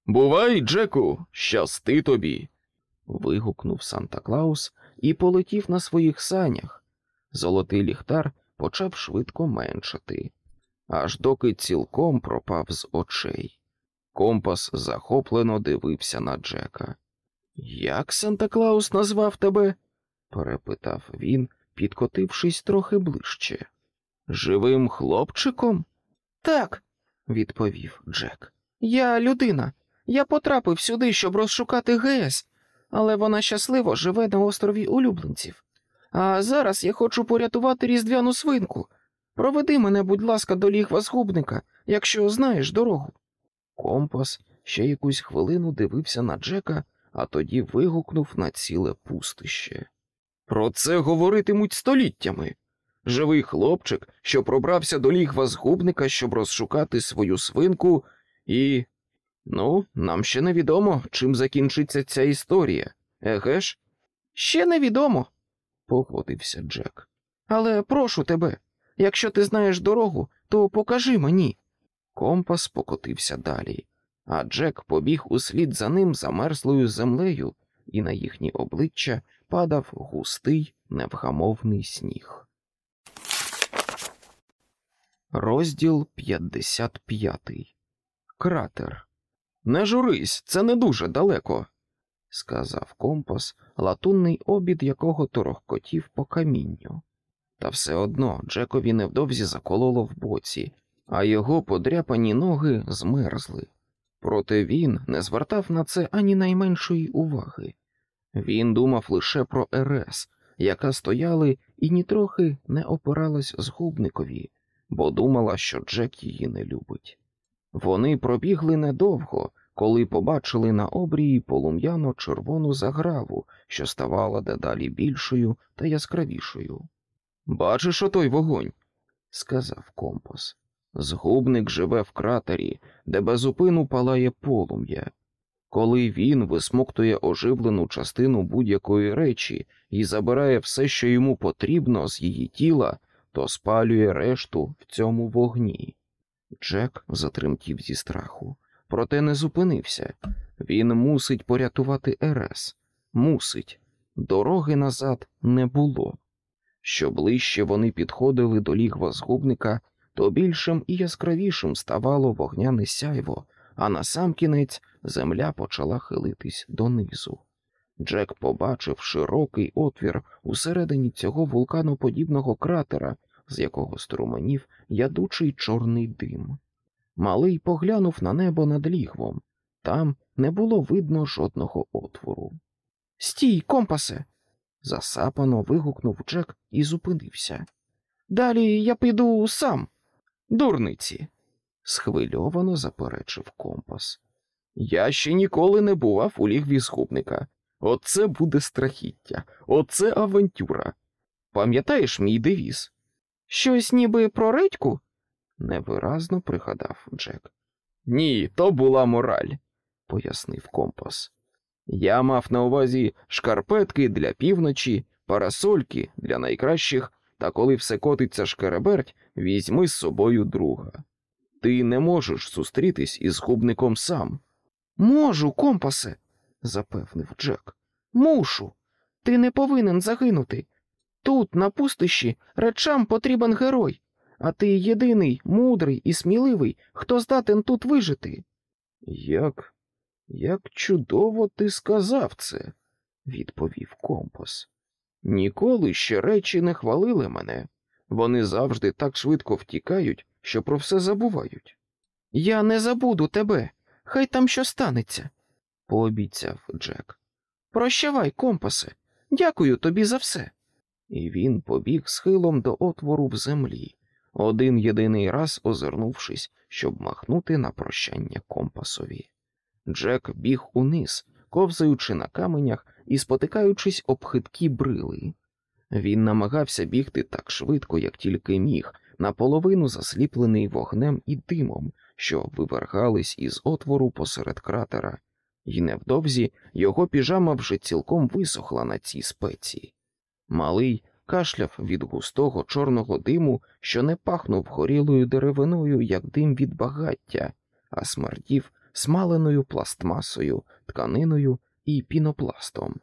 [SPEAKER 3] Бувай, Джеку, щасти тобі.
[SPEAKER 1] вигукнув Санта Клаус і полетів на своїх санях. Золотий ліхтар почав швидко меншати, аж доки цілком пропав з очей. Компас захоплено дивився на Джека. Як Санта Клаус назвав тебе? перепитав він, підкотившись трохи ближче. Живим хлопчиком?
[SPEAKER 2] Так,
[SPEAKER 1] відповів Джек.
[SPEAKER 2] я людина. Я потрапив сюди, щоб розшукати ГС, але вона щасливо живе на острові улюбленців. А зараз я хочу порятувати різдвяну свинку. Проведи мене, будь ласка, до лігва згубника, якщо знаєш дорогу.
[SPEAKER 1] Компас ще якусь хвилину дивився на Джека, а тоді вигукнув на ціле пустище. Про це говоритимуть століттями. Живий хлопчик, що пробрався до лігва згубника, щоб розшукати свою свинку, і. Ну, нам ще невідомо, чим закінчиться ця історія, еге ж?
[SPEAKER 2] Ще невідомо,
[SPEAKER 1] погодився Джек.
[SPEAKER 2] Але прошу тебе, якщо ти знаєш дорогу, то покажи мені.
[SPEAKER 1] Компас покотився далі, а Джек побіг услід за ним замерзлою землею, і на їхні обличчя падав густий невгамовний сніг. Розділ 55 Кратер. Не журись, це не дуже далеко, сказав компас, латунний обід якого торохкотів по камінню. Та все одно Джекові невдовзі закололо в боці, а його подряпані ноги змерзли. Проте він не звертав на це ані найменшої уваги. Він думав лише про Ерес, яка стояли і нітрохи не опиралась згубникові, бо думала, що Джек її не любить. Вони пробігли недовго, коли побачили на обрії полум'яно червону заграву, що ставала дедалі більшою та яскравішою. Бачиш отой вогонь, сказав компас. Згубник живе в кратері, де безупину палає полум'я. Коли він висмоктує оживлену частину будь-якої речі і забирає все, що йому потрібно з її тіла, то спалює решту в цьому вогні. Джек затремтів зі страху, проте не зупинився. Він мусить порятувати Ерес. Мусить. Дороги назад не було. Що ближче вони підходили до лігва згубника, то більшим і яскравішим ставало вогняне сяйво, а насамкінець земля почала хилитись донизу. Джек побачив широкий отвір усередині цього вулканоподібного кратера, з якого струменів ядучий чорний дим. Малий поглянув на небо над лігвом. Там не було видно жодного отвору.
[SPEAKER 2] Стій, компасе.
[SPEAKER 1] засапано вигукнув Джек і зупинився.
[SPEAKER 2] Далі я піду сам.
[SPEAKER 1] Дурниці, схвильовано заперечив компас. Я ще ніколи не бував у лігві згубника. Оце буде страхіття, оце авантюра. Пам'ятаєш мій девіз?
[SPEAKER 2] Щось ніби про редьку?
[SPEAKER 1] Невиразно пригадав Джек. Ні, то була мораль, пояснив компас. Я мав на увазі шкарпетки для півночі, парасольки для найкращих, та коли все котиться шкереберть, візьми з собою друга. Ти не можеш зустрітись із губником сам.
[SPEAKER 2] Можу, компасе, запевнив Джек. Мушу. Ти не повинен загинути. Тут, на пустищі, речам потрібен герой, а ти єдиний, мудрий і сміливий, хто здатен тут вижити.
[SPEAKER 1] Як як чудово ти сказав це, відповів компас. Ніколи ще речі не хвалили мене. Вони завжди так швидко втікають, що про все забувають.
[SPEAKER 2] Я не забуду тебе, хай там що станеться,
[SPEAKER 1] пообіцяв Джек.
[SPEAKER 2] Прощавай, компасе, дякую тобі за все.
[SPEAKER 1] І він побіг схилом до отвору в землі, один єдиний раз озирнувшись, щоб махнути на прощання компасові. Джек біг униз, ковзаючи на каменях і спотикаючись об хиткі брили. Він намагався бігти так швидко, як тільки міг, наполовину засліплений вогнем і димом, що вивергались із отвору посеред кратера, і невдовзі його піжама вже цілком висохла на цій спеції. Малий кашляв від густого чорного диму, що не пахнув горілою деревиною, як дим від багаття, а смердів смаленою пластмасою, тканиною і пінопластом.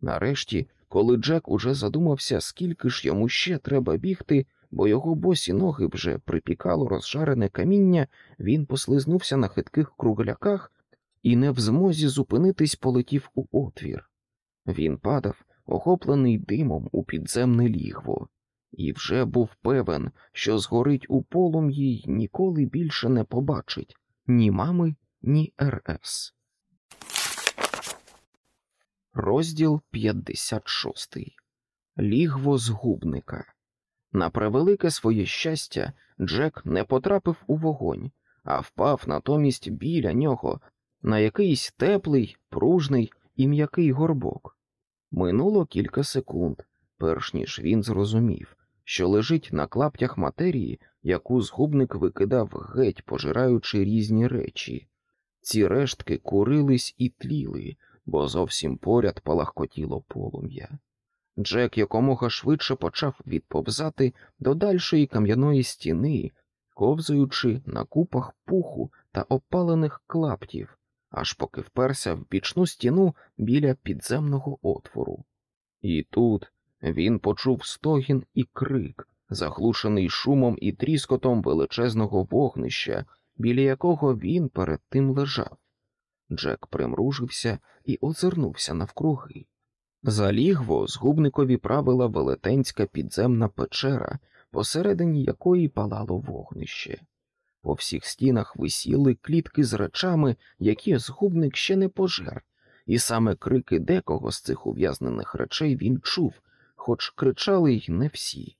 [SPEAKER 1] Нарешті, коли Джек уже задумався, скільки ж йому ще треба бігти, бо його босі ноги вже припікало розжарене каміння, він послизнувся на хитких кругляках і не в змозі зупинитись полетів у отвір. Він падав, охоплений димом у підземне лігво, і вже був певен, що згорить у полум'ї й ніколи більше не побачить ні мами, ні РС. Розділ 56. Лігво згубника. На превелике своє щастя, Джек не потрапив у вогонь, а впав натомість біля нього на якийсь теплий, пружний і м'який горбок. Минуло кілька секунд, перш ніж він зрозумів, що лежить на клаптях матерії, яку згубник викидав геть, пожираючи різні речі. Ці рештки курились і тліли, бо зовсім поряд палахкотіло полум'я. Джек якомога швидше почав відповзати до дальшої кам'яної стіни, ковзаючи на купах пуху та опалених клаптів, аж поки вперся в бічну стіну біля підземного отвору. І тут він почув стогін і крик, заглушений шумом і тріскотом величезного вогнища, біля якого він перед тим лежав. Джек примружився і озирнувся навкруги. За лігво згубникові правила велетенська підземна печера, посередині якої палало вогнище. По всіх стінах висіли клітки з речами, які згубник ще не пожер, і саме крики декого з цих ув'язнених речей він чув, хоч кричали й не всі.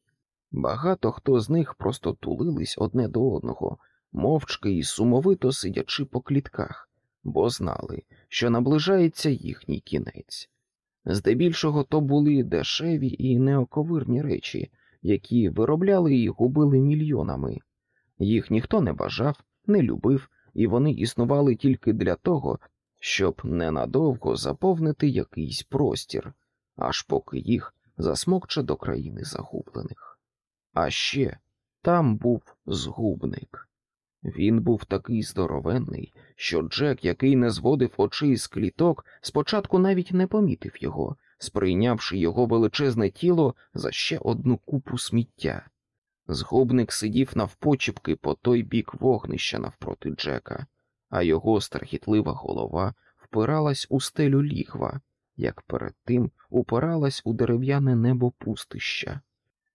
[SPEAKER 1] Багато хто з них просто тулились одне до одного, мовчки і сумовито сидячи по клітках, бо знали, що наближається їхній кінець. Здебільшого то були дешеві і неоковирні речі, які виробляли і губили мільйонами. Їх ніхто не бажав, не любив, і вони існували тільки для того, щоб ненадовго заповнити якийсь простір, аж поки їх засмокче до країни загублених. А ще там був згубник. Він був такий здоровенний, що Джек, який не зводив очей з кліток, спочатку навіть не помітив його, сприйнявши його величезне тіло за ще одну купу сміття. Згубник сидів навпочіпки по той бік вогнища навпроти Джека, а його страхітлива голова впиралась у стелю лігва, як перед тим упиралась у дерев'яне небо пустища.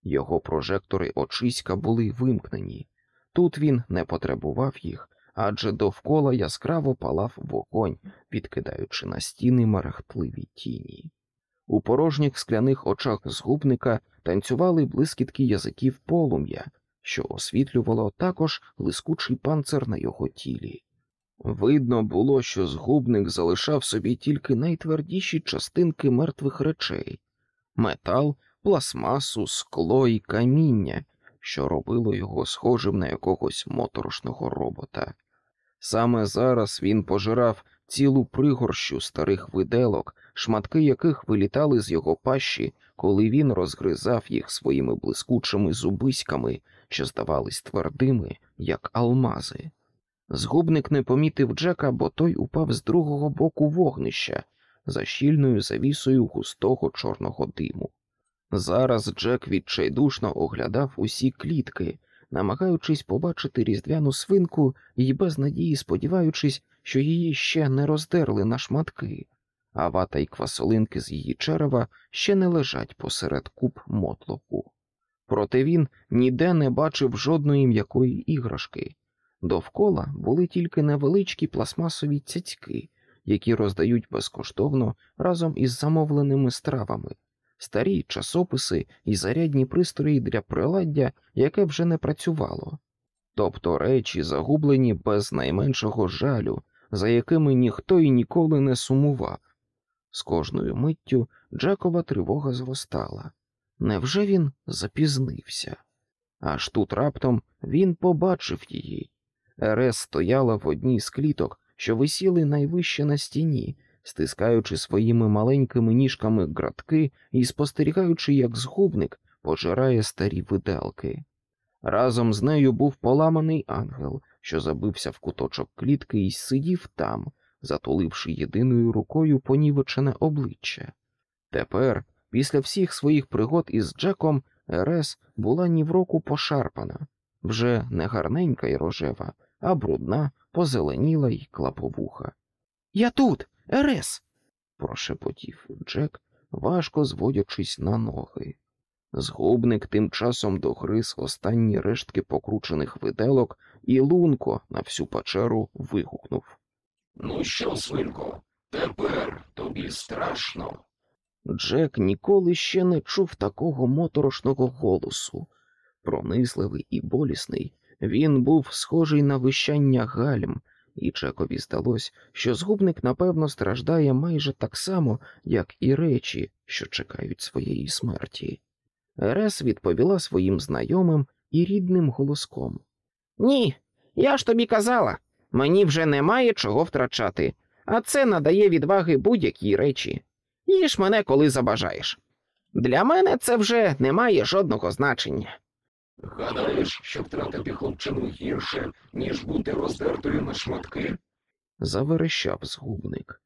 [SPEAKER 1] Його прожектори очиська були вимкнені. Тут він не потребував їх, адже довкола яскраво палав вогонь, відкидаючи на стіни мерехтливі тіні. У порожніх скляних очах згубника танцювали блискітки язиків полум'я, що освітлювало також лискучий панцир на його тілі. Видно було, що згубник залишав собі тільки найтвердіші частинки мертвих речей метал, пластмасу, скло і каміння, що робило його схожим на якогось моторошного робота. Саме зараз він пожирав цілу пригорщу старих виделок, шматки яких вилітали з його пащі, коли він розгризав їх своїми блискучими зубиськами, що здавались твердими, як алмази. Згубник не помітив Джека, бо той упав з другого боку вогнища за щільною завісою густого чорного диму. Зараз Джек відчайдушно оглядав усі клітки, намагаючись побачити різдвяну свинку і без надії сподіваючись, що її ще не роздерли на шматки, а вата й квасолинки з її черева ще не лежать посеред куб мотлоку. Проте він ніде не бачив жодної м'якої іграшки. Довкола були тільки невеличкі пластмасові цяцьки, які роздають безкоштовно разом із замовленими стравами, старі часописи і зарядні пристрої для приладдя, яке вже не працювало, тобто речі, загублені без найменшого жалю, за якими ніхто і ніколи не сумував. З кожною миттю Джекова тривога зростала. Невже він запізнився? Аж тут раптом він побачив її. Ерес стояла в одній з кліток, що висіли найвище на стіні, стискаючи своїми маленькими ніжками градки і спостерігаючи, як згубник пожирає старі виделки. Разом з нею був поламаний ангел, що забився в куточок клітки і сидів там, затуливши єдиною рукою понівечене обличчя. Тепер, після всіх своїх пригод із Джеком, Ерес була ні в року пошарпана, вже не гарненька й рожева, а брудна, позеленіла й клаповуха.
[SPEAKER 2] Я тут, Ерес.
[SPEAKER 1] прошепотів Джек, важко зводячись на ноги. Згубник тим часом догриз останні рештки покручених виделок і лунко на всю печеру вигукнув.
[SPEAKER 3] Ну що, свинко, тепер тобі страшно.
[SPEAKER 1] Джек ніколи ще не чув такого моторошного голосу. Пронисливий і болісний, він був схожий на вищання гальм, і Джекові здалось, що згубник, напевно, страждає майже так само, як і речі, що чекають своєї смерті. Ерес відповіла своїм знайомим і рідним голоском.
[SPEAKER 2] Ні, я ж тобі казала, мені вже немає чого втрачати, а це надає відваги будь-якій речі. Їж мене, коли забажаєш. Для мене це вже не має жодного значення.
[SPEAKER 3] Гадаєш, що втратити хлопчину гірше, ніж бути роздертою на шматки?
[SPEAKER 1] Заверещав згубник.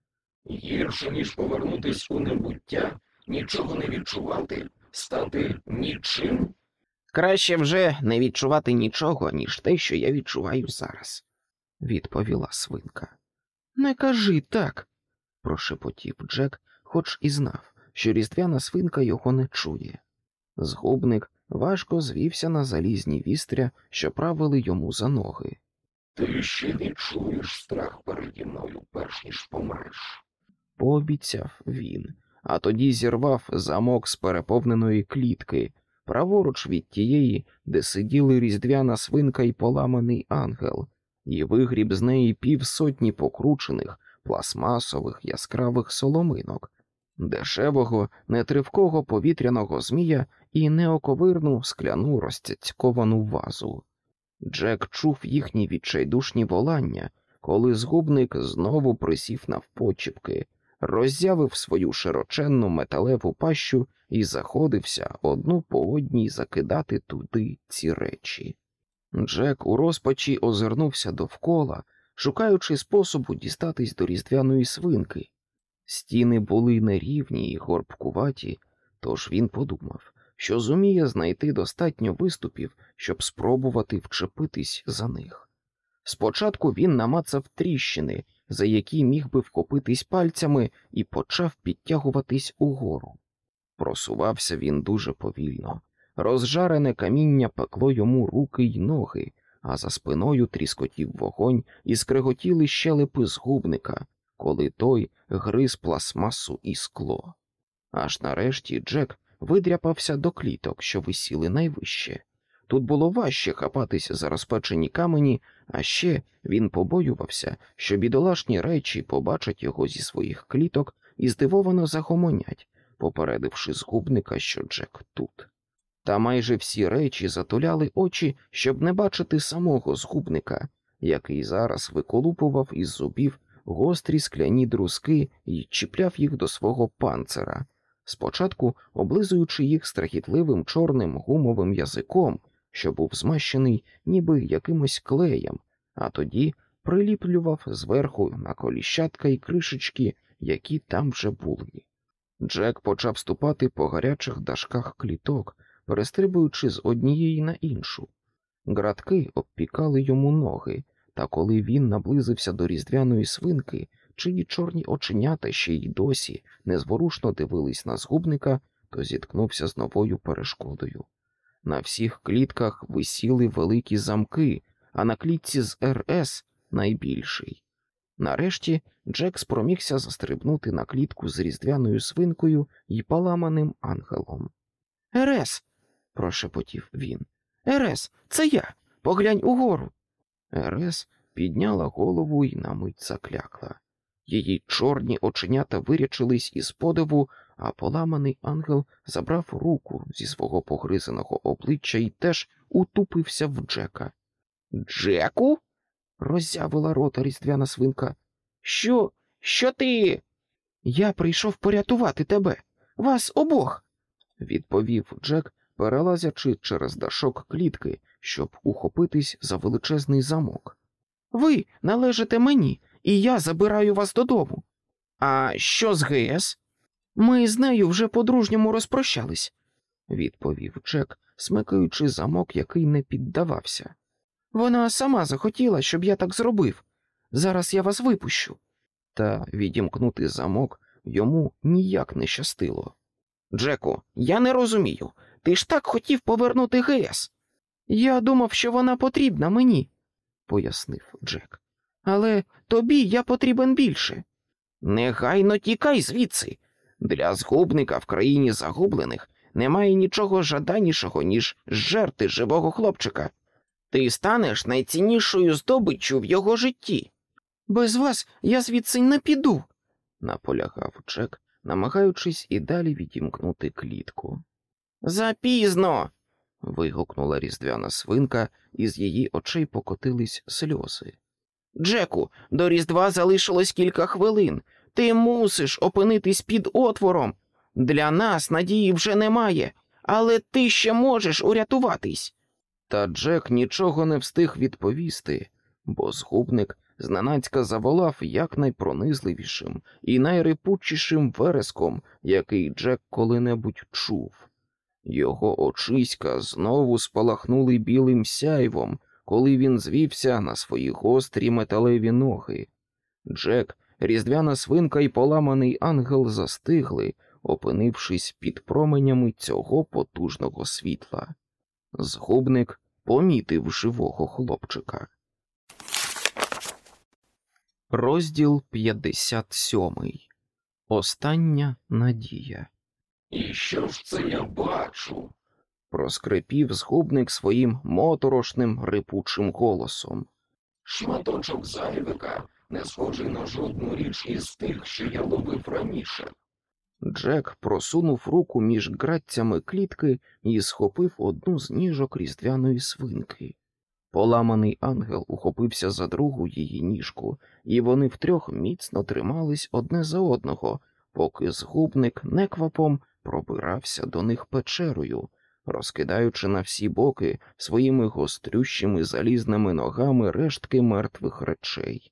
[SPEAKER 3] Гірше, ніж повернутись у небуття, нічого не відчувати, стати нічим?
[SPEAKER 2] Краще вже не відчувати нічого, ніж те, що я відчуваю зараз.
[SPEAKER 1] відповіла свинка.
[SPEAKER 2] Не кажи так.
[SPEAKER 1] прошепотів Джек, хоч і знав, що різдвяна свинка його не чує. Згубник важко звівся на залізні вістря, що правили йому за ноги.
[SPEAKER 3] Ти ще відчуєш страх переді мною, перш ніж помреш.
[SPEAKER 1] Пообіцяв він, а тоді зірвав замок з переповненої клітки, праворуч від тієї, де сиділи різдвяна свинка і поламаний ангел, і вигріб з неї півсотні покручених, пластмасових яскравих соломинок, дешевого, нетривкого повітряного змія і неоковирну скляну розцяцьковану вазу. Джек чув їхні відчайдушні волання, коли згубник знову присів навпочіпки, роззявив свою широченну металеву пащу і заходився одну по одній закидати туди ці речі. Джек у розпачі озирнувся довкола, шукаючи способу дістатись до різдвяної свинки. Стіни були нерівні і горбкуваті, тож він подумав, що зуміє знайти достатньо виступів, щоб спробувати вчепитись за них. Спочатку він намацав тріщини, за які міг би вхопитись пальцями, і почав підтягуватись угору. Просувався він дуже повільно. Розжарене каміння пекло йому руки й ноги, а за спиною тріскотів вогонь і скреготіли щелепи згубника, коли той гриз пластмасу і скло. Аж нарешті Джек видряпався до кліток, що висіли найвище. Тут було важче хапатися за розпечені камені, а ще він побоювався, що бідолашні речі побачать його зі своїх кліток і здивовано загомонять, попередивши згубника, що Джек тут. Та майже всі речі затуляли очі, щоб не бачити самого згубника, який зараз виколупував із зубів гострі скляні друзки і чіпляв їх до свого панцира, спочатку облизуючи їх страхітливим чорним гумовим язиком, що був змащений ніби якимось клеєм, а тоді приліплював зверху на коліщатка і кришечки, які там вже були. Джек почав ступати по гарячих дашках кліток, перестрибуючи з однієї на іншу. Градки обпікали йому ноги, та коли він наблизився до різдвяної свинки, чиї чорні оченята ще й досі незворушно дивились на згубника, то зіткнувся з новою перешкодою. На всіх клітках висіли великі замки, а на клітці з РС найбільший. Нарешті Джек спромігся застрибнути на клітку з різдвяною свинкою і поламаним ангелом.
[SPEAKER 2] Ерес,
[SPEAKER 1] прошепотів він.
[SPEAKER 2] Ерес, це я. Поглянь угору.
[SPEAKER 1] Ерес підняла голову і на мить заклякла. Її чорні оченята вирячились із подиву, а поламаний ангел забрав руку зі свого погризаного обличчя і теж утупився в Джека.
[SPEAKER 2] Джеку?
[SPEAKER 1] роззявила рота різдвяна свинка.
[SPEAKER 2] Що? Що ти? Я прийшов порятувати тебе, вас обох,
[SPEAKER 1] відповів Джек, перелазячи через дашок клітки, щоб ухопитись за величезний замок.
[SPEAKER 2] Ви належите мені, і я забираю вас додому. А що з ГС? Ми з нею вже по-дружньому розпрощались,
[SPEAKER 1] відповів Джек, смикаючи замок, який не піддавався.
[SPEAKER 2] Вона сама захотіла, щоб я так зробив. Зараз я вас випущу.
[SPEAKER 1] Та відімкнути замок йому ніяк не щастило.
[SPEAKER 2] Джеку, я не розумію. Ти ж так хотів повернути ГС. Я думав, що вона потрібна мені,
[SPEAKER 1] пояснив Джек.
[SPEAKER 2] Але тобі я потрібен більше.
[SPEAKER 3] Негайно тікай звідси. Для згубника в країні загублених немає нічого жаданішого, ніж жерти живого хлопчика. Ти станеш найціннішою здобиччю в його житті.
[SPEAKER 2] Без вас я звідси не піду,
[SPEAKER 1] наполягав Джек, намагаючись і далі відімкнути клітку.
[SPEAKER 3] Запізно.
[SPEAKER 1] вигукнула різдвяна свинка, і з її очей покотились сльози.
[SPEAKER 3] Джеку, до Різдва залишилось кілька хвилин. Ти мусиш опинитись під отвором. Для нас надії вже немає, але ти ще можеш урятуватись.
[SPEAKER 1] Та Джек нічого не встиг відповісти, бо згубник зненацька заволав якнайпронизливішим і найрипучішим вереском, який Джек коли-небудь чув. Його очиська знову спалахнули білим сяйвом, коли він звівся на свої гострі металеві ноги. Джек, різдвяна свинка і поламаний ангел застигли, опинившись під променями цього потужного світла. Згубник помітив живого хлопчика. Розділ 57. Остання надія.
[SPEAKER 4] І що ж це я бачу?
[SPEAKER 1] проскрипів згубник своїм моторошним рипучим голосом.
[SPEAKER 4] Шматочок зайвика не схожий на жодну річ із тих, що я ловив раніше.
[SPEAKER 1] Джек просунув руку між ґраттями клітки і схопив одну з ніжок різдвяної свинки. Поламаний ангел ухопився за другу її ніжку, і вони втрьох міцно тримались одне за одного, поки згубник неквапом пробирався до них печерою, розкидаючи на всі боки своїми гострющими залізними ногами рештки мертвих речей.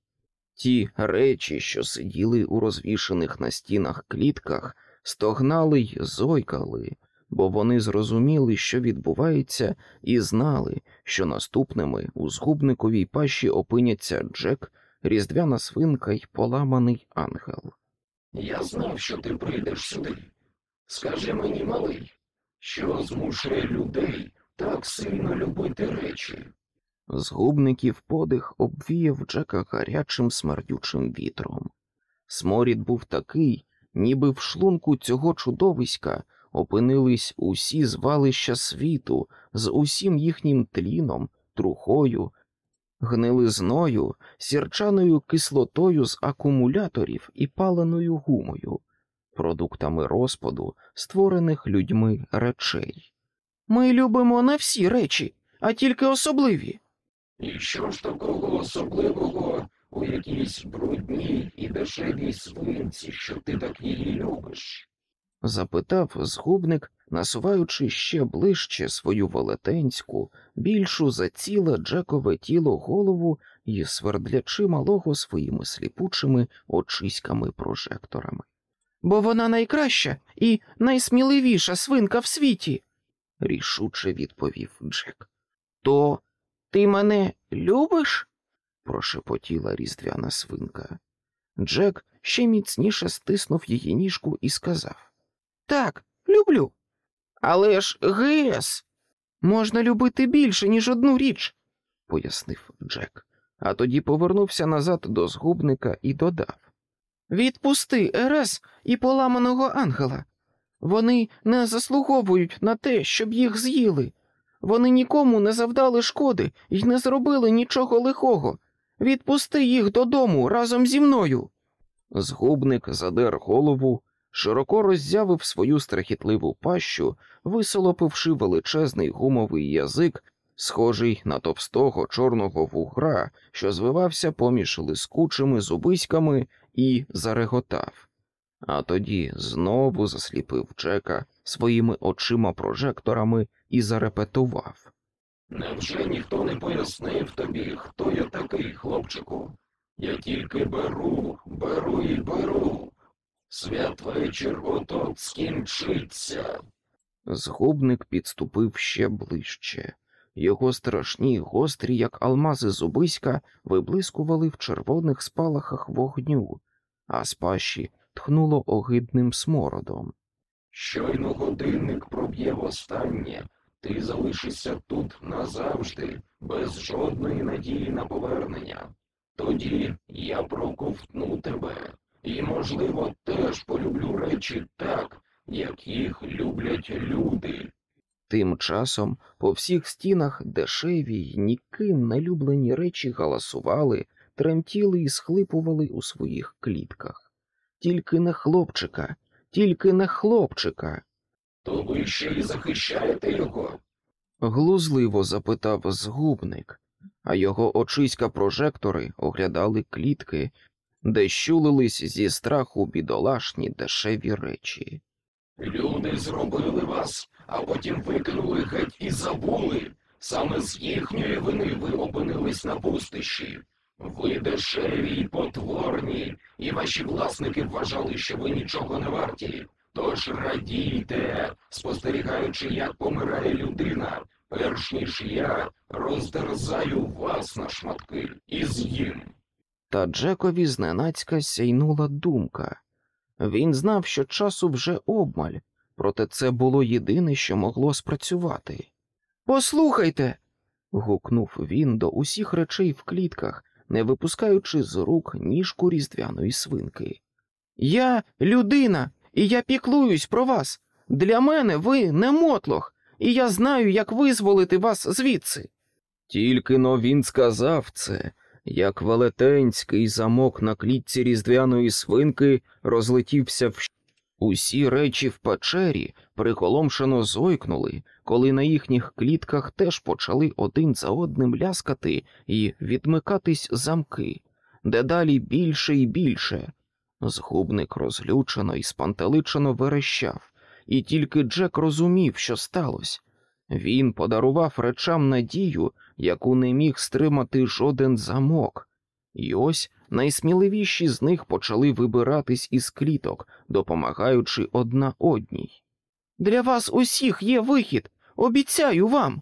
[SPEAKER 1] Ті речі, що сиділи у розвішених на стінах клітках, стогнали й зойкали, бо вони зрозуміли, що відбувається, і знали, що наступними у згубниковій пащі опиняться Джек, різдвяна свинка й поламаний ангел.
[SPEAKER 4] Я знав, що ти прийдеш сюди. Скажи мені, малий, що змушує людей так сильно любити речі.
[SPEAKER 1] Згубників подих обвіяв Джека гарячим смердючим вітром. Сморід був такий, ніби в шлунку цього чудовиська опинились усі звалища світу з усім їхнім тліном, трухою, гнилизною, сірчаною кислотою з акумуляторів і паленою гумою, продуктами розпаду, створених людьми речей.
[SPEAKER 2] Ми любимо не всі речі, а тільки особливі.
[SPEAKER 4] І що ж такого особливого у якійсь брудній і дешевій свинці, що ти так її любиш?
[SPEAKER 1] запитав згубник, насуваючи ще ближче свою велетенську, більшу за ціле Джекове тіло голову і свердлячи малого своїми сліпучими очиськами прожекторами.
[SPEAKER 2] Бо вона найкраща і найсміливіша свинка в світі,
[SPEAKER 1] рішуче відповів Джек.
[SPEAKER 2] То ти мене любиш?
[SPEAKER 1] прошепотіла різдвяна свинка. Джек ще міцніше стиснув її ніжку і сказав
[SPEAKER 2] Так, люблю. Але ж ГС можна любити більше, ніж одну річ,
[SPEAKER 1] пояснив Джек, а тоді повернувся назад до згубника і додав
[SPEAKER 2] Відпусти Ерес і поламаного ангела. Вони не заслуговують на те, щоб їх з'їли. Вони нікому не завдали шкоди і не зробили нічого лихого. Відпусти їх додому разом зі мною.
[SPEAKER 1] Згубник задер голову, широко роззявив свою страхітливу пащу, висолопивши величезний гумовий язик, схожий на товстого чорного вугра, що звивався поміж лискучими зубиськами, і зареготав. А тоді знову засліпив Джека своїми очима прожекторами і зарепетував.
[SPEAKER 4] Невже ніхто не пояснив тобі, хто я такий, хлопчику? Я тільки беру, беру і беру. Святвечір отот скінчиться.
[SPEAKER 1] Згубник підступив ще ближче. Його страшні, гострі, як алмази зубиська, виблискували в червоних спалахах вогню, а з пащі тхнуло огидним смородом.
[SPEAKER 4] Щойно годинник проб'є востаннє, ти залишишся тут назавжди, без жодної надії на повернення. Тоді я проковтну тебе і, можливо, теж полюблю речі так, як їх люблять люди.
[SPEAKER 1] Тим часом по всіх стінах дешеві й ніким не люблені речі галасували, тремтіли і схлипували у своїх клітках. Тільки не хлопчика, тільки не хлопчика.
[SPEAKER 4] То ви ще й захищаєте його?
[SPEAKER 1] глузливо запитав згубник, а його очиська прожектори оглядали клітки, де щулились зі страху бідолашні дешеві речі.
[SPEAKER 4] Люди зробили вас, а потім викинули геть і забули. Саме з їхньої вини ви опинились на пустищі. Ви дешеві й потворні, і ваші власники вважали, що ви нічого не варті. Тож радійте, спостерігаючи, як помирає людина, перш ніж я роздерзаю вас на шматки і з'їм.
[SPEAKER 1] Та Джекові зненацька сяйнула думка. Він знав, що часу вже обмаль, проте це було єдине, що могло спрацювати.
[SPEAKER 2] Послухайте.
[SPEAKER 1] гукнув він до усіх речей в клітках, не випускаючи з рук ніжку різдвяної свинки.
[SPEAKER 2] Я людина, і я піклуюсь про вас. Для мене ви не мотлох, і я знаю, як визволити вас звідси.
[SPEAKER 1] Тільки но він сказав це, як велетенський замок на клітці різдвяної свинки розлетівся в Усі речі в печері приголомшено зойкнули, коли на їхніх клітках теж почали один за одним ляскати і відмикатись замки, дедалі більше і більше. Згубник розлючено і спантеличено верещав, і тільки Джек розумів, що сталося. Він подарував речам надію, яку не міг стримати жоден замок, і ось найсміливіші з них почали вибиратись із кліток, допомагаючи одна одній.
[SPEAKER 2] Для вас усіх є вихід, обіцяю вам.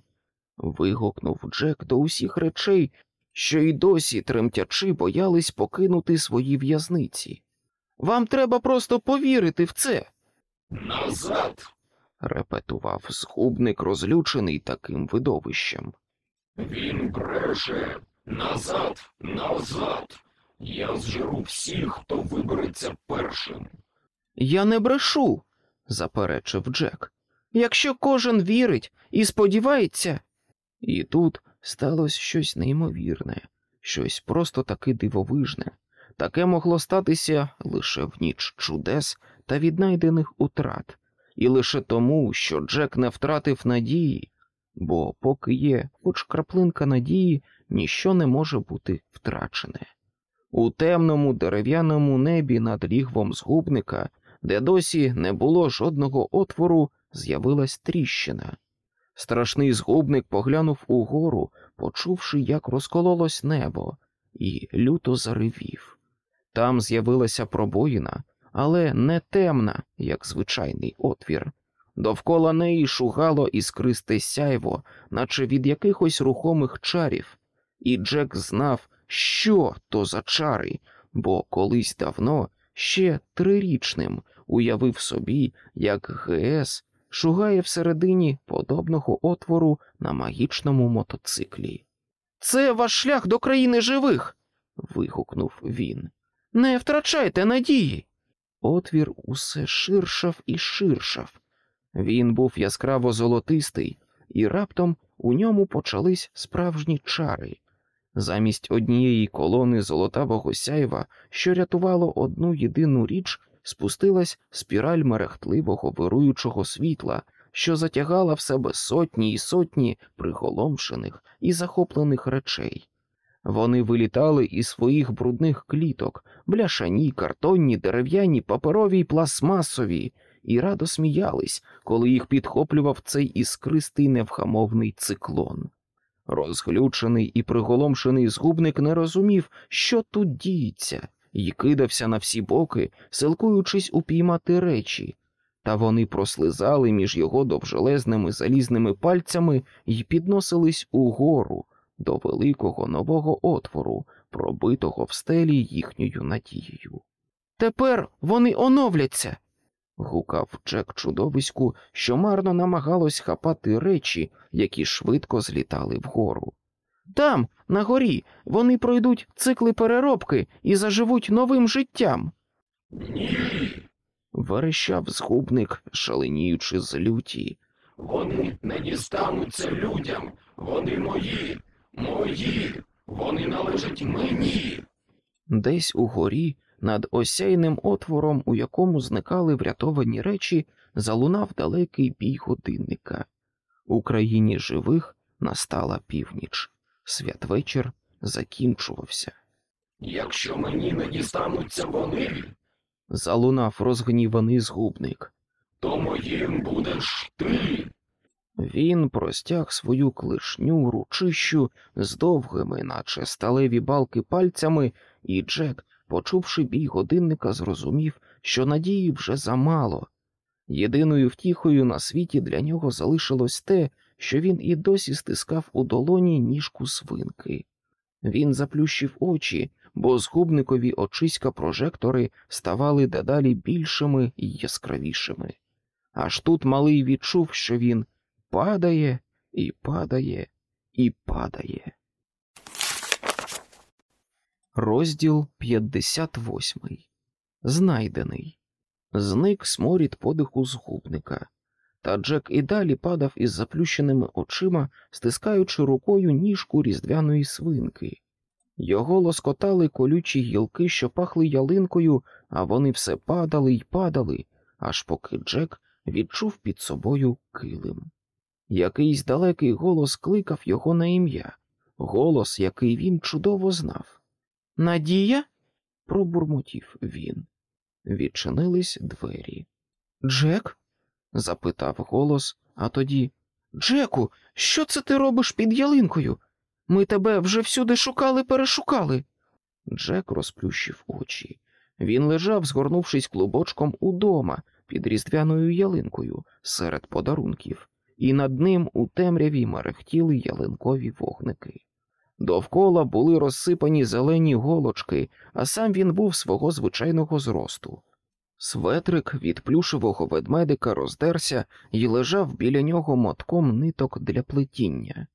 [SPEAKER 1] Вигукнув Джек до усіх речей, що й досі тремтячи боялись покинути свої в'язниці.
[SPEAKER 2] Вам треба просто повірити в це.
[SPEAKER 4] Назад!
[SPEAKER 1] репетував згубник, розлючений таким видовищем.
[SPEAKER 4] Він бреше. Назад, назад. Я зжеру всіх, хто вибереться першим.
[SPEAKER 2] Я не брешу,
[SPEAKER 1] заперечив Джек.
[SPEAKER 2] якщо кожен вірить і сподівається.
[SPEAKER 1] І тут сталося щось неймовірне, щось просто таки дивовижне. Таке могло статися лише в ніч чудес та віднайдених утрат, і лише тому, що Джек не втратив надії, бо поки є хоч краплинка надії, ніщо не може бути втрачене. У темному дерев'яному небі над лігвом згубника, де досі не було жодного отвору, з'явилась тріщина. Страшний згубник поглянув угору, почувши, як розкололось небо, і люто заревів. Там з'явилася пробоїна, але не темна, як звичайний отвір. Довкола неї шугало іскристе сяйво, наче від якихось рухомих чарів, і Джек знав, що то за чари, бо колись давно, ще трирічним, уявив собі, як ГС шугає всередині подобного отвору на магічному мотоциклі.
[SPEAKER 2] Це ваш шлях до країни живих.
[SPEAKER 1] вигукнув він.
[SPEAKER 2] Не втрачайте надії.
[SPEAKER 1] Отвір усе ширшав і ширшав. Він був яскраво золотистий, і раптом у ньому почались справжні чари. Замість однієї колони золотавого сяйва, що рятувало одну єдину річ, спустилась спіраль мерехтливого вируючого світла, що затягала в себе сотні і сотні приголомшених і захоплених речей. Вони вилітали із своїх брудних кліток, бляшані, картонні, дерев'яні, паперові й пластмасові, і радо сміялись, коли їх підхоплював цей іскристий невхамовний циклон. Розглючений і приголомшений згубник не розумів, що тут діється, і кидався на всі боки, силкуючись упіймати речі, та вони прослизали між його довжелезними залізними пальцями і підносились угору до великого нового отвору, пробитого в стелі їхньою надією.
[SPEAKER 2] Тепер вони оновляться.
[SPEAKER 1] Гукав Джек чудовиську, що марно намагалось хапати речі, які швидко злітали вгору.
[SPEAKER 2] Там, на горі, вони пройдуть цикли переробки і заживуть новим життям.
[SPEAKER 4] Ні,
[SPEAKER 1] Верещав згубник, шаленіючи з люті.
[SPEAKER 4] вони не дістануться людям. Вони мої, мої, вони належать мені.
[SPEAKER 1] Десь угорі, над осяйним отвором, у якому зникали врятовані речі, залунав далекий бій годинника. У країні живих настала північ. Святвечір закінчувався.
[SPEAKER 4] Якщо мені не дістануться вони,
[SPEAKER 1] Залунав розгніваний згубник.
[SPEAKER 4] то моїм будеш ти.
[SPEAKER 1] Він простяг свою клишню ручищу з довгими, наче сталеві балки пальцями, і Джек, почувши бій годинника, зрозумів, що надії вже замало. Єдиною втіхою на світі для нього залишилось те, що він і досі стискав у долоні ніжку свинки. Він заплющив очі, бо згубникові очиська прожектори ставали дедалі більшими і яскравішими. Аж тут малий відчув, що він падає і падає і падає. Розділ 58. Знайдений. Зник сморід подиху згубника. Та Джек і далі падав із заплющеними очима, стискаючи рукою ніжку різдвяної свинки. Його лоскотали колючі гілки, що пахли ялинкою, а вони все падали й падали, аж поки Джек відчув під собою килим. Якийсь далекий голос кликав його на ім'я, голос, який він чудово знав.
[SPEAKER 2] Надія?
[SPEAKER 1] Пробурмотів він. Відчинились двері.
[SPEAKER 2] Джек?
[SPEAKER 1] Запитав голос, а тоді
[SPEAKER 2] Джеку, що це ти робиш під ялинкою? Ми тебе вже всюди шукали, перешукали.
[SPEAKER 1] Джек розплющив очі. Він лежав, згорнувшись клубочком удома під різдвяною ялинкою серед подарунків, і над ним у темряві мерехтіли ялинкові вогники. Довкола були розсипані зелені голочки, а сам він був свого звичайного зросту. Светрик від плюшевого ведмедика роздерся і лежав біля нього мотком ниток для плетіння.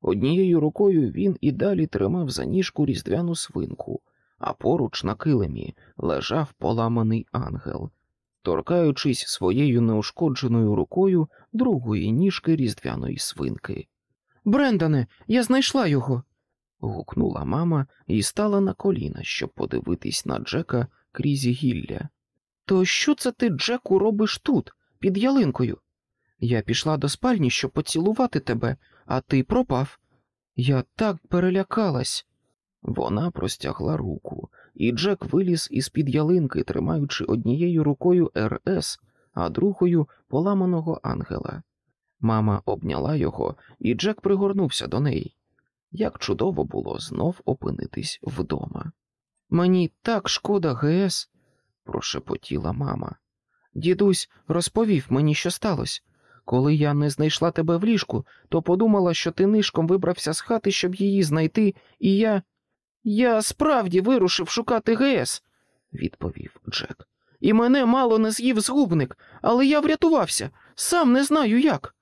[SPEAKER 1] Однією рукою він і далі тримав за ніжку різдвяну свинку, а поруч на килимі лежав поламаний ангел, торкаючись своєю неушкодженою рукою другої ніжки різдвяної свинки.
[SPEAKER 2] Брендане, я знайшла його.
[SPEAKER 1] Гукнула мама і стала на коліна, щоб подивитись на Джека крізь гілля.
[SPEAKER 2] То що це ти, Джеку, робиш тут, під ялинкою? Я пішла до спальні, щоб поцілувати тебе, а ти пропав. Я так перелякалась.
[SPEAKER 1] Вона простягла руку, і Джек виліз із під ялинки, тримаючи однією рукою РС, а другою поламаного ангела. Мама обняла його, і Джек пригорнувся до неї. Як чудово було знов опинитись вдома.
[SPEAKER 2] Мені так шкода, ГС,
[SPEAKER 1] прошепотіла мама.
[SPEAKER 2] Дідусь розповів мені, що сталося. Коли я не знайшла тебе в ліжку, то подумала, що ти нишком вибрався з хати, щоб її знайти, і я. Я справді вирушив шукати ГС,
[SPEAKER 1] відповів Джек.
[SPEAKER 2] І мене мало не з'їв згубник, але я врятувався, сам не знаю як.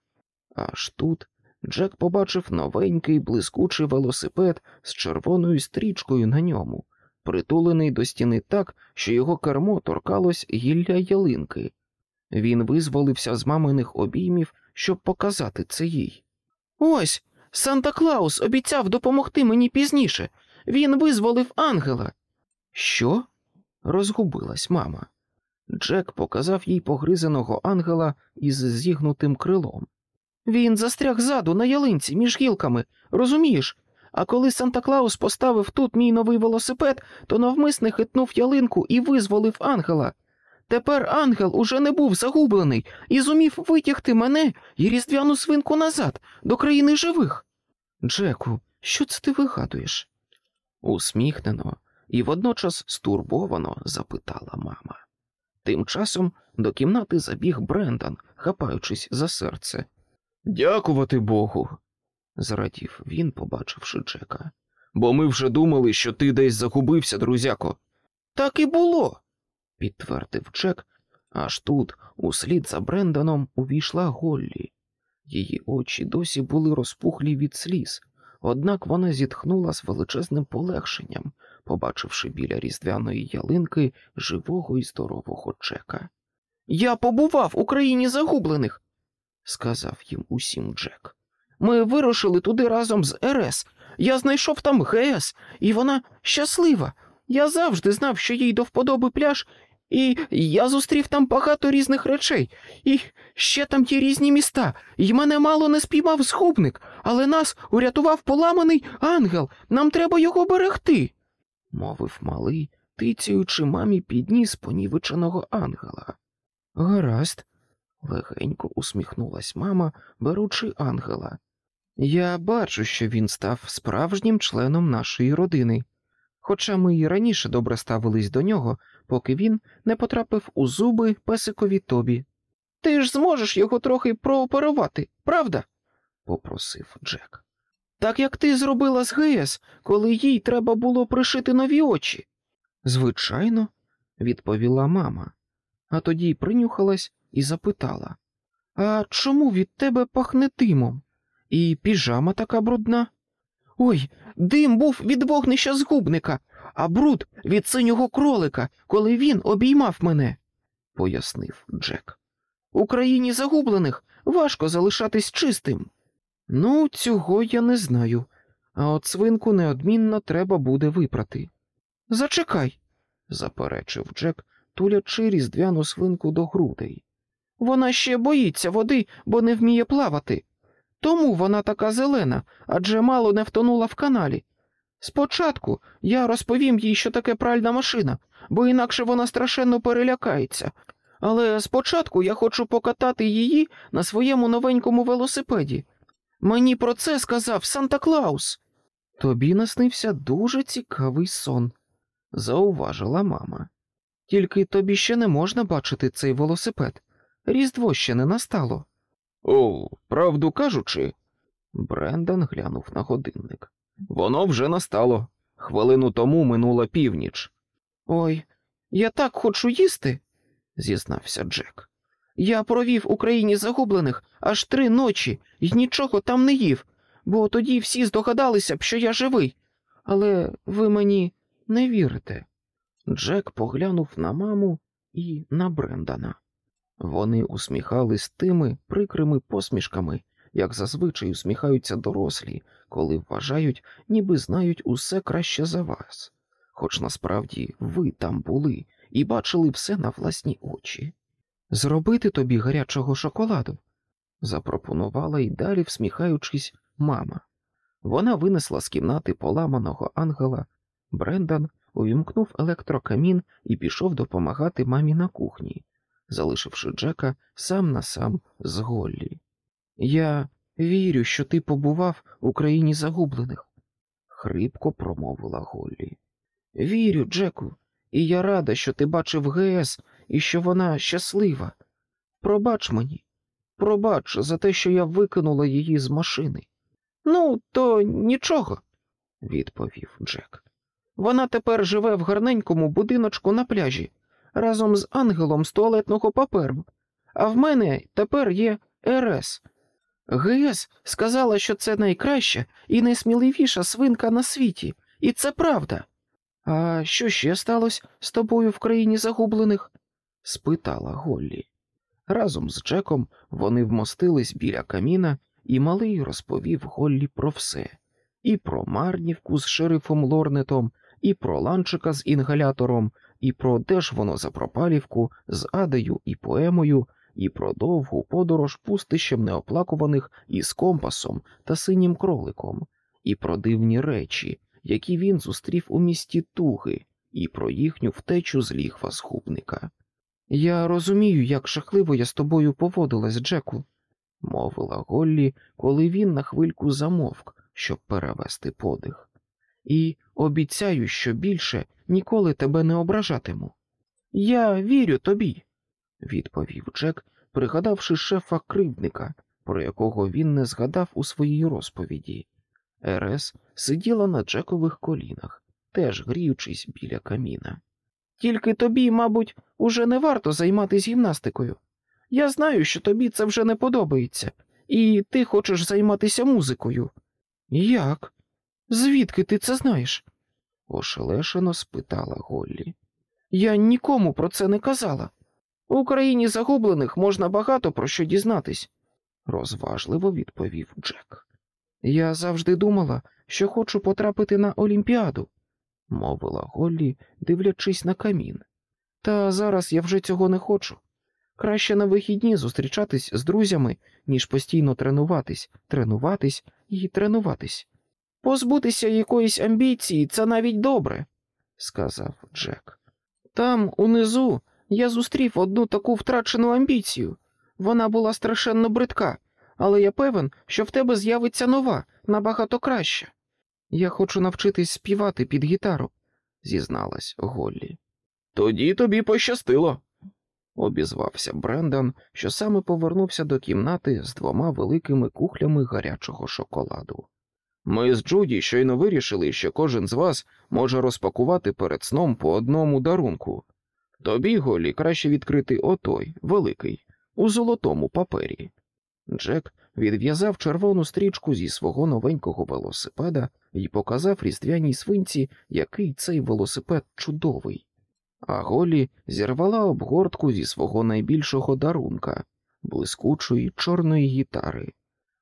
[SPEAKER 1] Аж тут Джек побачив новенький блискучий велосипед з червоною стрічкою на ньому, притулений до стіни так, що його кермо торкалось гілля ялинки. Він визволився з маминих обіймів, щоб показати це їй.
[SPEAKER 2] Ось, Санта Клаус обіцяв допомогти мені пізніше. Він визволив ангела.
[SPEAKER 1] Що? розгубилась мама. Джек показав їй погризаного ангела із зігнутим крилом.
[SPEAKER 2] Він застряг ззаду на ялинці між гілками, розумієш? А коли Санта Клаус поставив тут мій новий велосипед, то навмисне хитнув ялинку і визволив ангела. Тепер ангел уже не був загублений і зумів витягти мене і різдвяну свинку назад, до країни живих. Джеку, що це ти вигадуєш?
[SPEAKER 1] усміхнено і водночас стурбовано запитала мама. Тим часом до кімнати забіг Брендан, хапаючись за серце. Дякувати Богу, зрадів він, побачивши Джека. Бо ми вже думали, що ти десь загубився, друзяко.
[SPEAKER 2] Так і було,
[SPEAKER 1] підтвердив Джек, аж тут, услід за Бренданом, увійшла Голлі. Її очі досі були розпухлі від сліз, однак вона зітхнула з величезним полегшенням, побачивши біля різдвяної ялинки живого і здорового Джека.
[SPEAKER 2] Я побував у країні загублених,
[SPEAKER 1] сказав їм усім Джек.
[SPEAKER 2] Ми вирушили туди разом з РС. Я знайшов там ГС, і вона щаслива. Я завжди знав, що їй до вподоби пляж, і я зустрів там багато різних речей, і ще там ті різні міста, і мене мало не спіймав згубник, але нас урятував поламаний ангел. Нам треба його берегти,
[SPEAKER 1] мовив малий, тицяючи мамі під ніс понівеченого ангела. Гаразд, легенько усміхнулась мама, беручи ангела. Я бачу, що він став справжнім членом нашої родини, хоча ми і раніше добре ставились до нього, поки він не потрапив у зуби песикові тобі.
[SPEAKER 2] Ти ж зможеш його трохи прооперувати, правда?
[SPEAKER 1] попросив Джек.
[SPEAKER 2] Так як ти зробила з ГС, коли їй треба було пришити нові очі.
[SPEAKER 1] Звичайно, відповіла мама, а тоді принюхалась і запитала А чому від тебе пахне димом? І піжама така брудна?
[SPEAKER 2] Ой, дим був від вогнища згубника, а бруд від синього кролика, коли він обіймав мене,
[SPEAKER 1] пояснив Джек.
[SPEAKER 2] У країні загублених важко залишатись чистим.
[SPEAKER 1] Ну, цього я не знаю, а от свинку неодмінно треба буде випрати.
[SPEAKER 2] Зачекай,
[SPEAKER 1] заперечив Джек, тулячи різдвяну свинку до грудей.
[SPEAKER 2] Вона ще боїться води, бо не вміє плавати. Тому вона така зелена, адже мало не втонула в каналі. Спочатку я розповім їй, що таке пральна машина, бо інакше вона страшенно перелякається. Але спочатку я хочу покатати її на своєму новенькому велосипеді. Мені про це сказав Санта Клаус.
[SPEAKER 1] Тобі наснився дуже цікавий сон, зауважила мама. Тільки тобі ще не можна бачити цей велосипед. Різдво ще не настало. О, правду кажучи, Брендан глянув на годинник. Воно вже настало. Хвилину тому минула північ.
[SPEAKER 2] Ой, я так хочу їсти, зізнався Джек. Я провів у країні загублених аж три ночі і нічого там не їв, бо тоді всі здогадалися б, що я живий. Але ви мені не вірите.
[SPEAKER 1] Джек поглянув на маму і на Брендана. Вони усміхались тими прикрими посмішками, як зазвичай усміхаються дорослі, коли вважають, ніби знають усе краще за вас, хоч насправді ви там були і бачили все на власні очі. Зробити тобі гарячого шоколаду, запропонувала й далі, всміхаючись, мама. Вона винесла з кімнати поламаного ангела. Брендан увімкнув електрокамін і пішов допомагати мамі на кухні, залишивши Джека сам на сам з Голлі. Я вірю, що ти побував у країні загублених, хрипко промовила Голлі. Вірю, Джеку, і я рада, що ти бачив ГС і що вона щаслива. Пробач мені, пробач за те, що я викинула її з машини.
[SPEAKER 2] Ну, то нічого,
[SPEAKER 1] відповів Джек.
[SPEAKER 2] Вона тепер живе в гарненькому будиночку на пляжі разом з ангелом з туалетного паперу, а в мене тепер є РС. ГС сказала, що це найкраща і найсміливіша свинка на світі, і це правда. А що ще сталося з тобою в країні загублених?
[SPEAKER 1] спитала Голлі. Разом з Джеком вони вмостились біля каміна, і малий розповів Голлі про все і про Марнівку з шерифом Лорнетом, і про ланчика з інгалятором, і про де ж воно за пропалівку з адею і поемою, і про довгу подорож пустищем неоплакуваних із компасом та синім кроликом, і про дивні речі, які він зустрів у місті Туги, і про їхню втечу з ліхва згубника. Я розумію, як жахливо я з тобою поводилась, Джеку, мовила Голлі, коли він на хвильку замовк, щоб перевести подих, і обіцяю, що більше ніколи тебе не ображатиму.
[SPEAKER 2] Я вірю тобі,
[SPEAKER 1] відповів Джек, пригадавши шефа кривдника, про якого він не згадав у своїй розповіді. Ерес сиділа на Джекових колінах, теж гріючись біля каміна.
[SPEAKER 2] Тільки тобі, мабуть, уже не варто займатися гімнастикою. Я знаю, що тобі це вже не подобається, і ти хочеш займатися музикою. Як? Звідки ти це знаєш?
[SPEAKER 1] ошелешено спитала Голлі.
[SPEAKER 2] Я нікому про це не казала. У Україні загублених можна багато про що дізнатись,
[SPEAKER 1] розважливо відповів Джек.
[SPEAKER 2] Я завжди думала, що хочу потрапити на Олімпіаду,
[SPEAKER 1] мовила Голлі, дивлячись на камін.
[SPEAKER 2] Та зараз я вже цього не хочу. Краще на вихідні зустрічатись з друзями, ніж постійно тренуватись, тренуватись і тренуватись. Позбутися якоїсь амбіції це навіть добре,
[SPEAKER 1] сказав Джек.
[SPEAKER 2] Там, унизу, я зустрів одну таку втрачену амбіцію. Вона була страшенно бридка, але я певен, що в тебе з'явиться нова, набагато краща. Я хочу навчитись співати під гітару, зізналась Голлі.
[SPEAKER 3] Тоді тобі пощастило,
[SPEAKER 1] обізвався Брендан, що саме повернувся до кімнати з двома великими кухлями гарячого шоколаду.
[SPEAKER 3] Ми з Джуді щойно вирішили, що кожен з вас може розпакувати перед сном по одному дарунку. Тобі, Голі, краще відкрити отой, великий, у золотому папері.
[SPEAKER 1] Джек відв'язав червону стрічку зі свого новенького велосипеда і показав різдвяній свинці, який цей велосипед чудовий. А Голі зірвала обгортку зі свого найбільшого дарунка, блискучої чорної гітари.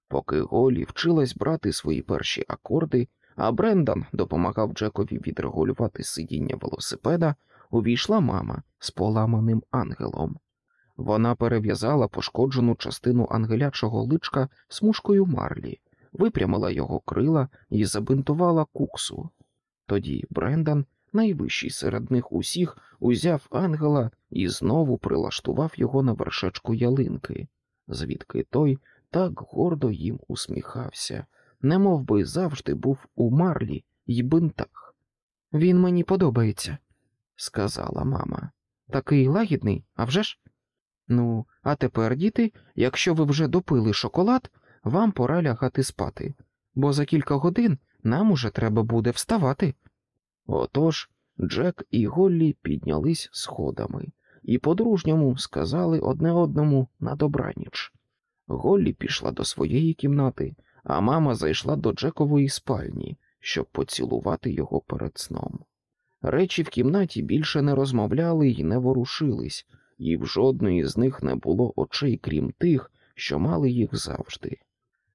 [SPEAKER 1] Поки Голі вчилась брати свої перші акорди, а Брендан допомагав Джекові відрегулювати сидіння велосипеда, увійшла мама з поламаним ангелом. Вона перев'язала пошкоджену частину ангелячого личка смужкою марлі, випрямила його крила і забинтувала куксу. Тоді Брендан, найвищий серед них усіх, узяв ангела і знову прилаштував його на вершечку ялинки, звідки той так гордо їм усміхався, немов би завжди був у марлі й бинтах.
[SPEAKER 2] Він мені подобається,
[SPEAKER 1] сказала мама.
[SPEAKER 2] Такий лагідний, а вже ж? Ну, а тепер, діти, якщо ви вже допили шоколад, вам пора лягати спати, бо за кілька годин нам уже треба буде вставати.
[SPEAKER 1] Отож Джек і Голлі піднялись сходами і по-дружньому сказали одне одному на добраніч. Голлі пішла до своєї кімнати, а мама зайшла до Джекової спальні, щоб поцілувати його перед сном. Речі в кімнаті більше не розмовляли і не ворушились, і в жодної з них не було очей, крім тих, що мали їх завжди.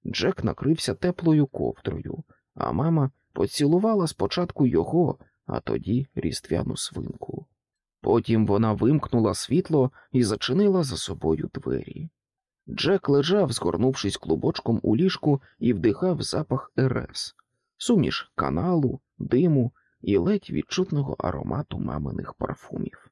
[SPEAKER 1] Джек накрився теплою ковдрою, а мама поцілувала спочатку його, а тоді різдвяну свинку. Потім вона вимкнула світло і зачинила за собою двері. Джек лежав, згорнувшись клубочком у ліжку, і вдихав запах Ерес, суміш каналу, диму і ледь відчутного аромату маминих парфумів.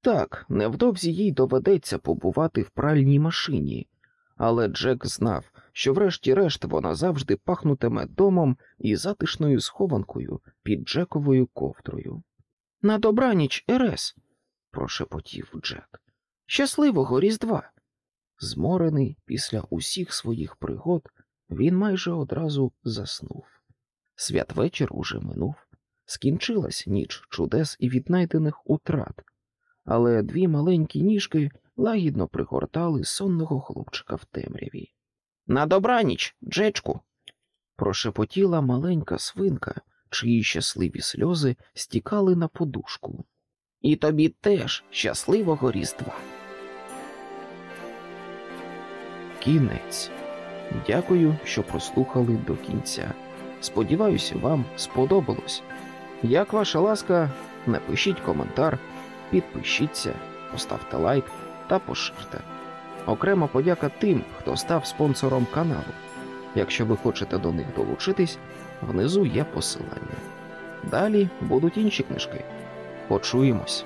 [SPEAKER 1] Так, невдовзі їй доведеться побувати в пральній машині, але Джек знав, що врешті-решт вона завжди пахнутиме домом і затишною схованкою під Джековою ковдрою.
[SPEAKER 2] На добраніч, Ерес,
[SPEAKER 1] прошепотів Джек.
[SPEAKER 2] Щасливого Різдва.
[SPEAKER 1] Зморений після усіх своїх пригод, він майже одразу заснув. Святвечір уже минув, скінчилась ніч чудес і віднайдених утрат, але дві маленькі ніжки лагідно пригортали сонного хлопчика в темряві.
[SPEAKER 2] На добраніч, Джечку,
[SPEAKER 1] прошепотіла маленька свинка, чиї щасливі сльози стікали на подушку.
[SPEAKER 2] І тобі теж щасливого Різдва.
[SPEAKER 1] Кінець. Дякую, що прослухали до кінця. Сподіваюся, вам сподобалось. Як ваша ласка, напишіть коментар, підпишіться, поставте лайк та поширте. Окрема подяка тим, хто став спонсором каналу. Якщо ви хочете до них долучитись, внизу є посилання. Далі будуть інші книжки. Почуємось.